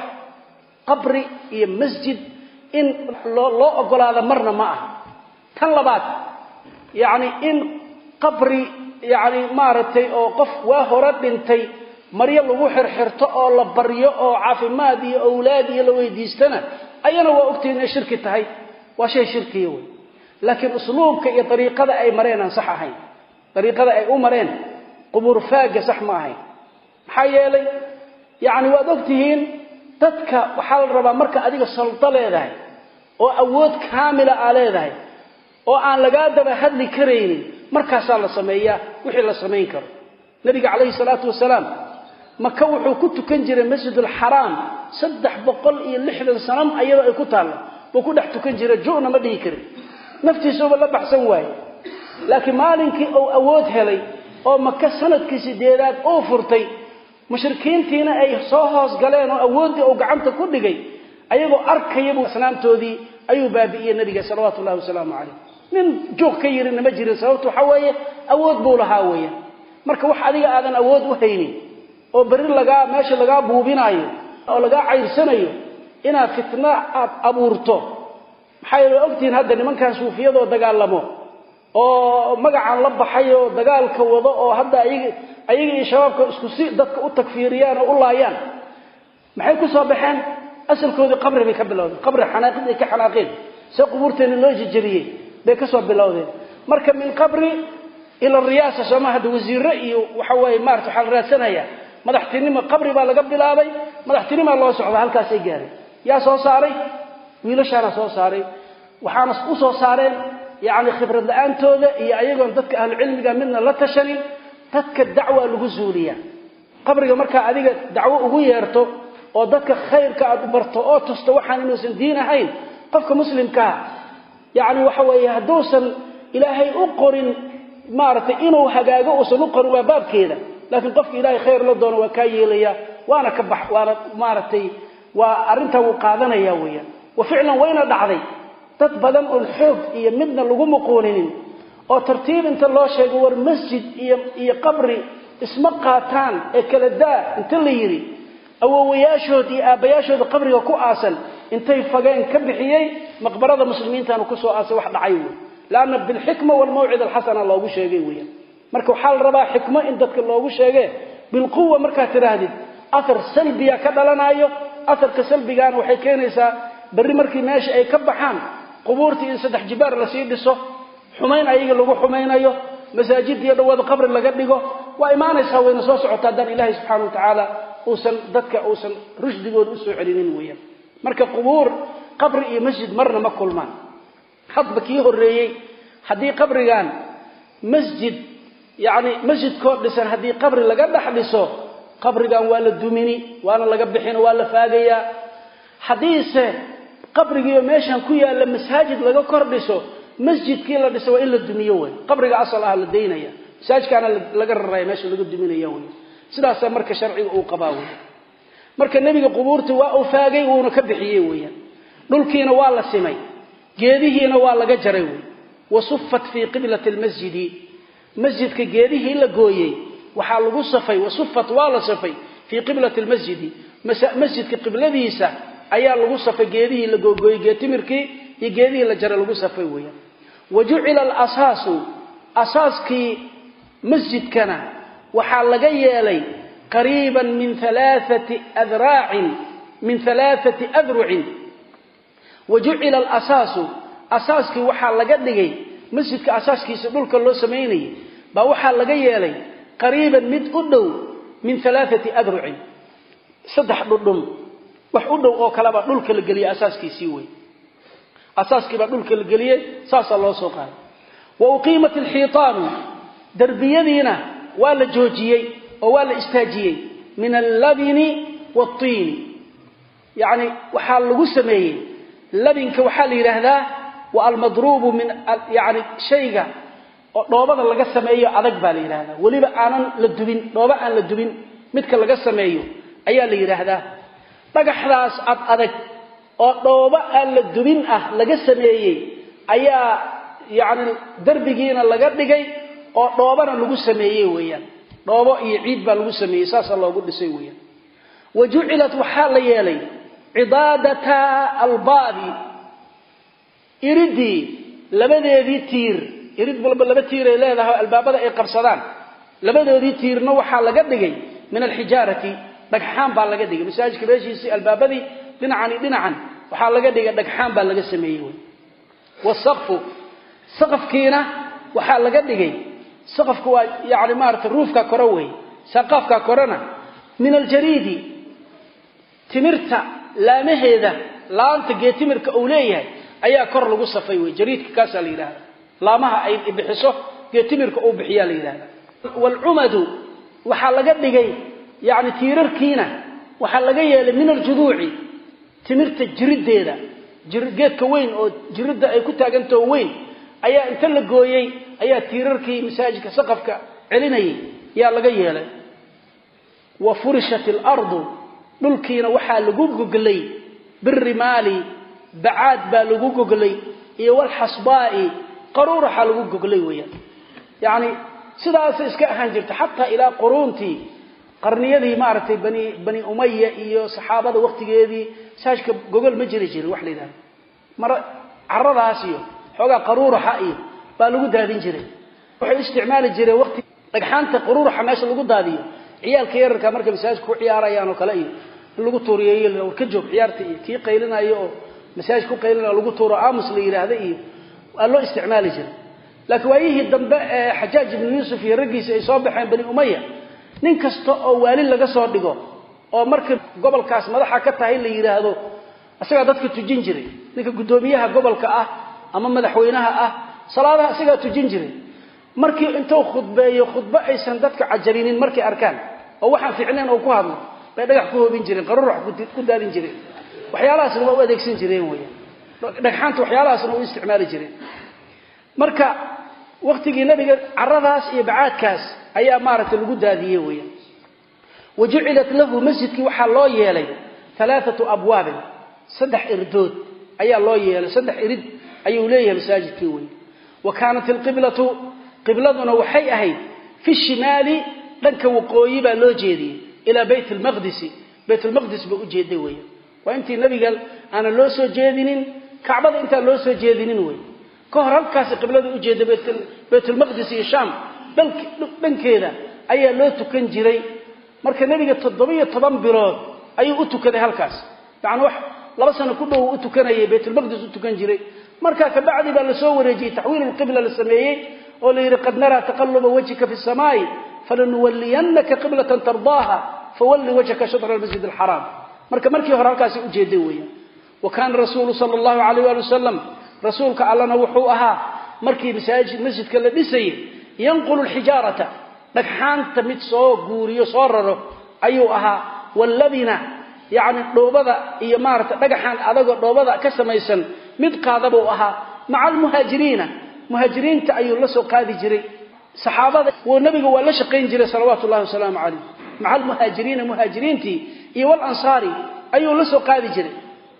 Qabri iyo masjid in loo ogolaado marna ma aha. Tan labaad yacni in qabri yacni maaragtay oo qof waa hore dhintay maryo lagu xirxirto oo la baryo oo caafimaad iyo awlaad iyo la weydiistana ayana waa ogtihin inay shirki tahay. Waa shay shirkiya wey laakiin usluubka iyo dariiqada ay mareen aan sax ahayn. Dariiqada ay u mareen qubuur faaga sax ma ahayn. Maxaa yeelay yacni waad ogtihiin dadka waxaa la rabaa marka adiga saldo leedahay oo awood kaamila aa leedahay oo aan lagaa daba hadli karaynin markaasaa la sameeyaa wixii la samayn karo. Nabiga calayhi salaatu wasalaam maka wuxuu ku tukan jiray masjidulxaraam saddex boqol iyo lixdan sanam ayadoo ay ku taalla. Buu ku dhex tukan jiray ju'na dhihi karin naftiisuba la baxsan waaye. Laakiin maalinkii uu awood helay oo maka sannadkii sideedaad uu furtay mushrikiintiina ay soo hoos galeen oo awooddii uu gacanta ku dhigay ayagoo arkayabu asnaamtoodii ayuu baabi'iyey nabiga salawaatu ullahi wasalaamu calayh. Nin juuq ka yirina ma jirin sababtu waxaa weeye awood buu lahaa weeyaan marka wax adiga aadan awood u haynin oo berri lagaa meesha lagaa buubinaayo oo lagaa cayrsanayo inaad fitna aad abuurto maxaa ogtihiin hadda nimankan suufiyadoo dagaalamo? Oo magacan la baxay oo dagaalka wado oo hadda ayaga iyo shabaabka isku si dadka u takfiiriyaan oo u laayaan. Maxay ku soo baxeen? Asalkoodii qabri bay ka bilowdeen. Qabri xanaaqid ay ka xanaaqeen see qubuurteena loo jejebiyey bay ka soo bilowdeen. Marka min qabri ila riyaasa sooma hadda wasiire iyo waxa waaye maarata waxaa la raadsanayaa madaxtinimo qabri baa laga bilaabay madaxtinimaa loo socda halkaasay gaareen. Yaa soo saaray wiilashaana soo saaray waxaana u soo saareen yacni khibrad la'aantooda iyo ayagoon dadka ahlucilmiga midna la tashanin dadka dacwa lagu zuuliya qabriga markaa adiga dacwo ugu yeerto oo dadka khayrka aad barto oo tusto waxaan inuusan diin ahayn qofka muslimkaa yacni waxa weeye hadduusan ilaahay u qorin maaragtay inuu hagaago uusan u qorin waa baabkeeda. Laakiin qofka ilaahay khayr la doono waa kaa yeelaya waana ka bax waana maaragtay waa arrintaa wuu qaadanaya weeyaan wa ficlan wayna dhacday. Dad badan oon xoog iyo midna lagu muquuninin oo tartiib inta loo sheego war masjid iyo iyo qabri isma qaataan ee kala daa inta la yidhi. Awowayaashood iyo aabbayaashooda qabriga ku aasan intay fageen ka bixiyey maqbarada muslimiintana ku soo aasay wax dhacay wey laanna bilxikma walmawcida alxasana loogu sheegay weeyaan marka waxaa la rabaa xikmo in dadka loogu sheege bilquwa markaad tidhaahdid athar salbiya ka dhalanaayo atharka salbigaana waxay keenaysaa berri markii meesha ay ka baxaan qubuurtii in saddex jibaar la sii dhiso xumayn ayaga lagu xumaynayo masaajidiiyo dhawada qabri laga dhigo waa imaanaysaa wayna soo socota haddaan ilaahay subxaana wa tacaala uusan dadka uusan rushdigooda u soo celinin weeyaan. Marka qubuur qabri iyo masjid marna ma kulmaan. Hadba kii horreeyey haddii qabrigan masjid yacni masjidkoo dhisan haddii qabri laga dhex dhiso qabrigan waa la dumini waana laga bixin waa la faagayaa. Haddiise qabrigiioo meeshan ku yaalla masaajid laga kor dhiso masjidkii la dhiso waa in la dumiyo wey qabriga asal ah la daynaya masaajidkaana laga raraya meesha laga duminaya wey sidaasaa marka sharciga uu qabaa wey marka nebiga qubuurtii waa uu faagay wuuna ka bixiyey weeyaan dhulkiina waa la simay geedihiina waa laga jaray wey wa sufat fii qiblati lmasjidi masjidka geedihii la gooyey waxaa lagu safay. Wasufat waa la safay fii qiblati lmasjidi masjidka qibladiisa ayaa lagu safay geedihii la googooyey geetimirkii iyo geedihii la jaray lagu safay weeyaan. Wa jucila alasaasu asaaskii masjidkana waxaa laga yeelay qariiban min alaaati adraacin min alaaati adrucin. Wa jucila alasaasu asaaskii waxaa laga dhigay masjidka asaaskiisa dhulka loo samaynayay baa waxaa laga yeelay qariiban mid u dhow min alaaati adrucin saddex dhudhun wax u dhow oo kaleba dhulka la geliyey asaaskiisii wey asaaskiibaa dhulka la geliyey saasaa loo soo qaaday. Wa uqiimat alxiitaanu derbiyadiina waa la joojiyey oo waa la istaajiyey. Min allabini waatiini yacni waxaa lagu sameeyey. Labinka waxaa la yidhaahdaa wa almadruubu min yani shayga oo dhoobada laga sameeyo adag baa la yidhaahdaa. Weliba aanan la dubin dhoobo aan la dubin midka laga sameeyo ayaa la yidhaahdaa dhagaxdaas ad adag oo dhoobo aan la dubin ah laga sameeyey ayaa yacni derbigiina laga dhigay oo dhoobana lagu sameeyey weeyaan. Dhoobo iyo ciid baa lagu sameeyey saasaa loogu dhisay weeyaan. Wa jucilat waxaa la yeelay cidaadata albaabi iridii labadeedii tiir. Irid walba laba tiir ay leedahay albaabada ay qabsadaan. Labadoodii tiirna waxaa laga dhigay min alxijaarati dhagxaan baa laga dhigay. Masaajidka meeshiisii albaabadii dhinacani dhinacan waxaa laga dhigay dhagxaan baa laga sameeyey wey wasaqfu saqafkiina waxaa laga dhigay. Saqafku waa yani maarata ruufka kore wey saqaafka korena min aljariidi timirta laamaheeda laanta geetimirka uu leeyahay ayaa kor lagu safay wey jariidka kaasaa la yidhahda laamaha ay bixiso geetimirka uu bixiyaa la yidhahda waalcumadu waxaa laga dhigay yani tiirarkiina waxaa laga yeelay min aljuduuci timirta jiriddeeda. Geedka weyn oo jiridda ay ku taagantao weyn ayaa inta la gooyey ayaa tiirarkii masaajidka saqafka celinayay yaa laga yeelay. Wa furishat alardu dhulkiina waxaa lagu goglay birimaali bacaad baa lagu goglay iyo walxasbaa'i qaruuraxaa lagu goglay weeyaan. Yacni sidaasay iska ahaan jirta xataa ilaa quruuntii qarniyadii maaragtay bani bani umaya iyo saxaabada waqtigeedii masaajidka gogol ma jiri jirin wax la yidhahdo. Mara caradaas iyo xoogaa qaruuraxa iyo baa lagu daadin jiray. Waxay isticmaali jireen waqti dhagxaanta qaruuraxa meesha lagu daadiyo. Ciyaalka yararka markay masaajidka ku ciyaarayaan oo kale iyo in lagu tuuriyeeyo ka joog ciyaarta iyo kii qaylinayo oo masaajid ku qaylinayo lagu tuuro aamus la yidhaahda iyo waa loo isticmaali jiray. Laakiin waayihii dambe ee xajaaj ibnu yuusuf iyo raggiisa ay soo baxeen bani umaya nin kasta oo waali laga soo dhigo oo markii gobolkaas madaxa ka tahay la yidhaahdo isagaa dadka tujin jiray. Ninka guddoomiyaha gobolka ah ama madaxweynaha ah salaadaha isagaa tujin jiray. Markii intuu khudbeeyo khudbo aysan dadka cajabinin markay arkaan oo waxaan ficnayn oo ku hadlo bay dhagax ku hoobin jireen qaruurax ku daadin jireen. Waxyaalahaasna waa u adeegsan jireen weya dhagxaanta waxyaalahaasna u isticmaali jireen. Marka waktigii nabiga caradaas iyo bacaadkaas ayaa maaragtay lagu daadiyey weya wa jucilat lahu masjidkii waxaa loo yeelay alaaatu abwaabin saddex irdood ayaa loo yeelay saddex irid ayuu leeyahay masaajidkii wey wa kaanat alqiblatu qibladuna waxay ahayd fi shimaali dhanka waqooyi baa loo jeediyey ilaa bayt lmaqdisi bayt lmaqdis ba ujeeday wey waa intii nabiga aanan loo soo jeedinin kacbada intaan loo soo jeedinin wey ka hor halkaasi qiblada ujeeda baytulmaqdis iyo shaam dhankeeda ayaa loo tukan jiray. Marka nebiga toddobiyo toban bilood ayuu u tukaday halkaas. Yacni wax laba sano ku dhow u tukanayay baytulmaqdis u tukan jiray. Markaa kabacdi baa la soo wareejiyey taxwiil lqibla la sameeyey oo la yidhi qad naraa taqaluba wajhika fi samaa'i falanuwaliyannaka qiblatan tardaaha fawalli wajhaka shatra almasjid alxaraam marka markii hore halkaasi ujeeday weeyaan wa kaana rasuulu sala allahu alayh waali wasalam rasuulka allana wuxuu ahaa markii masaajid masjidka la dhisayay yanqulu lxijaarata dhagxaanta mid soo guuriyo soo raro ayuu ahaa wallabina yacni dhoobada iyo maarata dhagaxaan adagoo dhoobada ka samaysan mid qaadabuu ahaa maca almuhaajiriina muhaajiriinta ayuu la soo qaadi jiray saxaabada nabiga waa la shaqayn jiray salawaatu llahi wasalaamu calayh maca almuhaajiriina muhaajiriintii iyo walansaari ayuu la soo qaadi jiray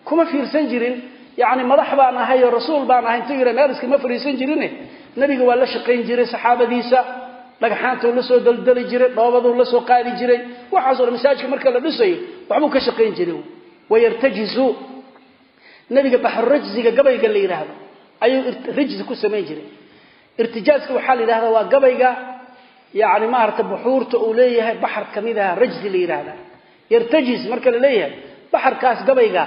kuma fiirsan jirin yacni madax baan ahay oo rasuul baan ahay intuu yidha meel iskama fariisan jirine nabiga waa la shaqayn jiray saxaabadiisa dhagxaantuu la soo daldali jiray dhoobaduu la soo qaadi jiray. Waxaasoo dhan masaajidka marka la dhisayo waxbuu ka shaqayn jiray. Wayartajizu nabiga baxrurajziga gabayga la yidhaahdo ayuu rajzi ku samayn jiray. Irtijaazka waxaa la yidhahdaa waa gabayga yacni maarata buxuurta uu leeyahay baxar ka mid aha rajzi la yidhaahdaa yartajiz marka la leeyahay baxarkaas gabayga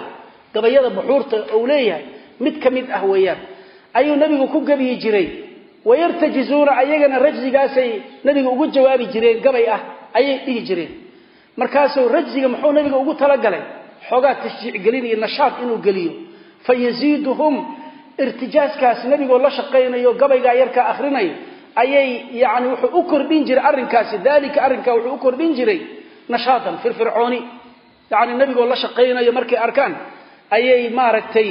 gabayada buxuurta uu leeyahay mid ka mid ah weeyaan. Ayuu nabigu ku gabiyi jiray wayartajizuuna ayagana rajzigaasay nabiga ugu jawaabi jireen gabay ah ayay dhihi jireen. Markaasuu rajziga muxuu nabiga ugu talagalay? Xoogaa tashjiic gelin iyo nashaad inuu geliyo. Fa yaziiduhum irtijaaskaas nabigoo la shaqaynayo gabaygaa yarkaa akhrinayo ayay yani wuxuu u kordhin jiray arrinkaasi daalika arrinkaa wuxuu u kordhin jiray nashaatan firfircooni. Yani nabigoo la shaqaynayo markay arkaan ayay maaragtay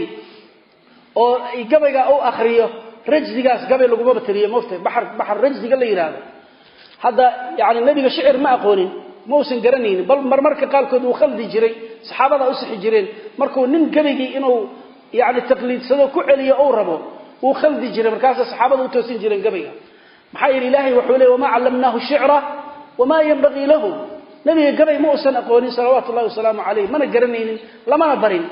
oo gabaygaa u akriyo rajzigaas gabay lagumaba tiriyo moogtahay baxar baxar rajziga la yidhaahdo hadda yani nabiga shicir ma aqoonin ma uusan garanaynin. Bal marmarka qaarkood uu khaldi jiray saxaabadaa u sixi jireen markuu nin gabaygii inuu yani taqliidsado ku celiyo ou rabo wuu khaldi jiray markaasa saxaabada u toosin jireen gabayga. Maxaa yidhi ilaahay wuxuu leey wamaa callamnaahu shicra wamaa yanbagii lahu. Nabiga gabay ma uusan aqoonin salawaatu llahi wasalaamu calayh mana garanaynin lamana barin.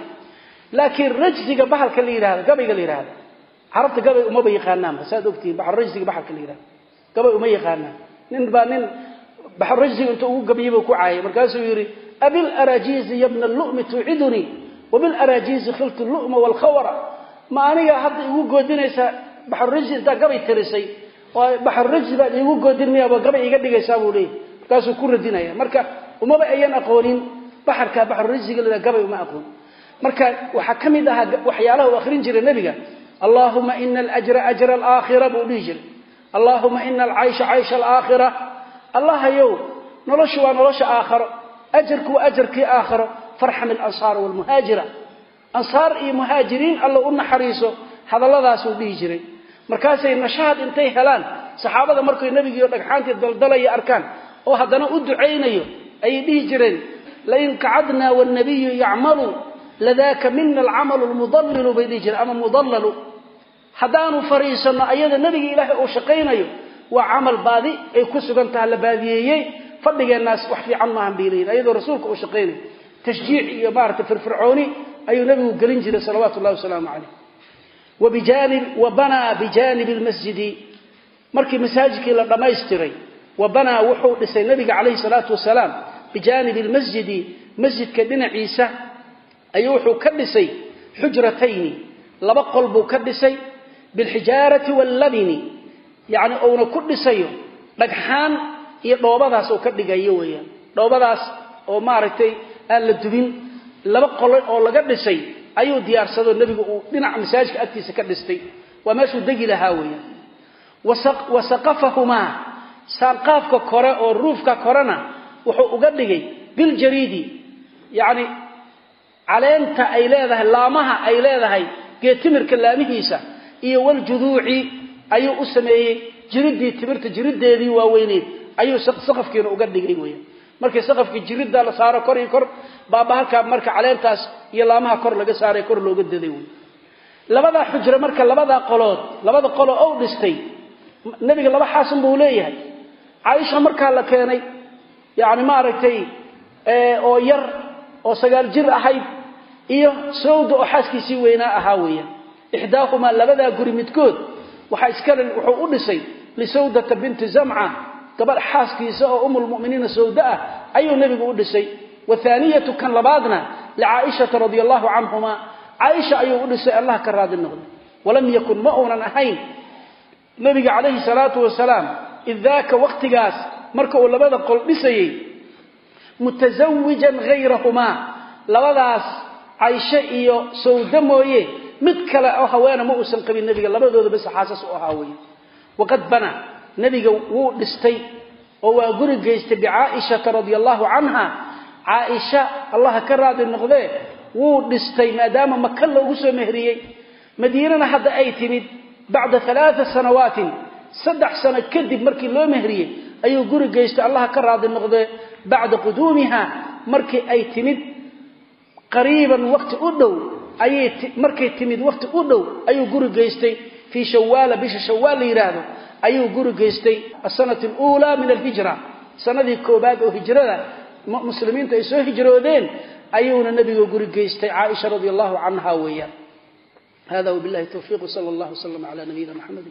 Laakiin rajziga bahalka la yidhahdo gabayga la yidhahdo carabta gabay umaba yaqaanaan saad ogtihiin baxrurajsiga baxarka la yidhaha gabay uma yaqaanaan. Nin baa nin baxrurajsiga inta ugu gabyay buu ku caayay markaasuu yidhi abil arajiizi yabna lumi tuucidunii wabil arajiizi khiltu luma walkhawara ma aniga hadda igu goodinaysaa baxrurajsi intaa gabay tirisay baxrurajsi baad iigu goodin miyaaba gabay iga dhigaysaa buu leeyahy markaasuu ku radinaya. Marka umaba ayan aqoonin baxarka baxrurajsiga la gabay uma aqoon. Marka waxaa ka mid ahaa waxyaalaha uu akhrin jiray nebiga allahuma ina alajra ajra alaakhira buu dhihi jiray. Allahuma ina alcaysha caysha alaakhira allahayow noloshu waa nolosha aakharo ajarku waa ajarkii aakharo farxam alansaar walmuhaajira ansaar iyo muhaajiriin alla u naxariiso hadalladaasuu dhihi jiray. Markaasay nashaad intay helaan saxaabada markay nebigiio dhagxaantii daldalaya arkaan oo haddana u ducaynayo ayay dhihi jireen lain qacadnaa wanabiyu yacmalu ladaaka mina alcamalu lmudallilu bay dhihi jireen ama haddaanu fariisanno ayada nebiga ilaahay uu shaqaynayo waa camal baadi ay ku sugan taha la baadiyeeyey fadhigeennaas wax fiican maahan bay leeyihiin ayadoo rasuulka uu shaqaynayo. Tashjiic iyo maarata firfircooni ayuu nabigu gelin jiray salawaatu llahi wasalaamu calayh. Wa banaa bijaanibi lmasjidi markii masaajidkii la dhammaystiray wa banaa wuxuu dhisay nabiga calayhi salaatu wasalaam bijaanibi lmasjidi masjidka dhinaciisa. Ayuu wuxuu ka dhisay xujratayni laba qol buu ka dhisay bilxijaarati wallabini yacni uuna ku dhisayo dhagxaan iyo dhoobadaas oo ka dhigayo weeyaan. Dhoobadaas oo maaragtay aan la dubin laba qolo oo laga dhisay ayuu diyaarsado nebigu uu dhinaca masaajidka agtiisa ka dhistay. Waa meeshuu degi lahaa weeyaan. Wa saqafahumaa saanqaafka kore oo ruufka korena wuxuu uga dhigay biljariidi yacni caleenta ay leedahay laamaha ay leedahay geetimirka laamihiisa iyo waljuduuci ayuu u sameeyey. Jiridii timirta jiriddeedii waaweyneed ayuu saqafkiina uga dhigay weeyaan markii saqafkii jiridda la saaro kor iyo kor baaba halkaa marka caleentaas iyo laamaha kor laga saaray kor looga daday wey labadaa xujro marka labadaa qolood labada qolo ou dhistay nebiga laba xaasan buu leeyahay. Caaisha markaa la keenay yacni maaragtay oo yar oo sagaal jir ahayd iyo sawda oo xaaskiisii weynaa ahaa weeyaan ixdaahumaa labadaa guri midkood waxaa iskale wuxuu u dhisay lisawdata binti zamca gabadh xaaskiisa oo umulmuminiina sawda ah ayuu nebigu u dhisay. Wathaaniyatu kan labaadna licaaishata radia allahu canhuma caaisha ayuu u dhisay allah ka raadi noqday. Walam yakun ma uunan ahayn. Nebiga calayhi salaatu wasalaam id daaka waqtigaas marka uu labada qol dhisayey mutasawijan hayrahumaa labadaas caysho iyo sawda mooye mid kale oo haweena ma uusan qabin nebiga labadooda bas xaasas u ahaa weeye waqad bana nebiga wuu dhistay oo waa guri geystay bicaaishata radia allahu canha. Caaisha allaha ka raadi noqdee wuu dhistay maadaama maka loogu soo mehriyey. Madiinana hadda ay timid bacda alaaa sanawaatin saddex sano kadib markii loo mehriyey ayuu guri geystay allaha ka raadi noqdee bacda quduumiha markii ay timid qariiban waqti u dhow markay timid waqti u dhow ayuu guri geystay. Fii shawaala bisha shawaal la ayuu guri geystay. Asanati aluulaa min alhijra. Sanadii koobaad oo hijrada muslimiinta ay soo hijroodeen ayuuna nabiga guri geystay caaisha radi allahu canha weeyaan hada wabillahi tawfiiq sala allah waslama cala nabiyina maxamed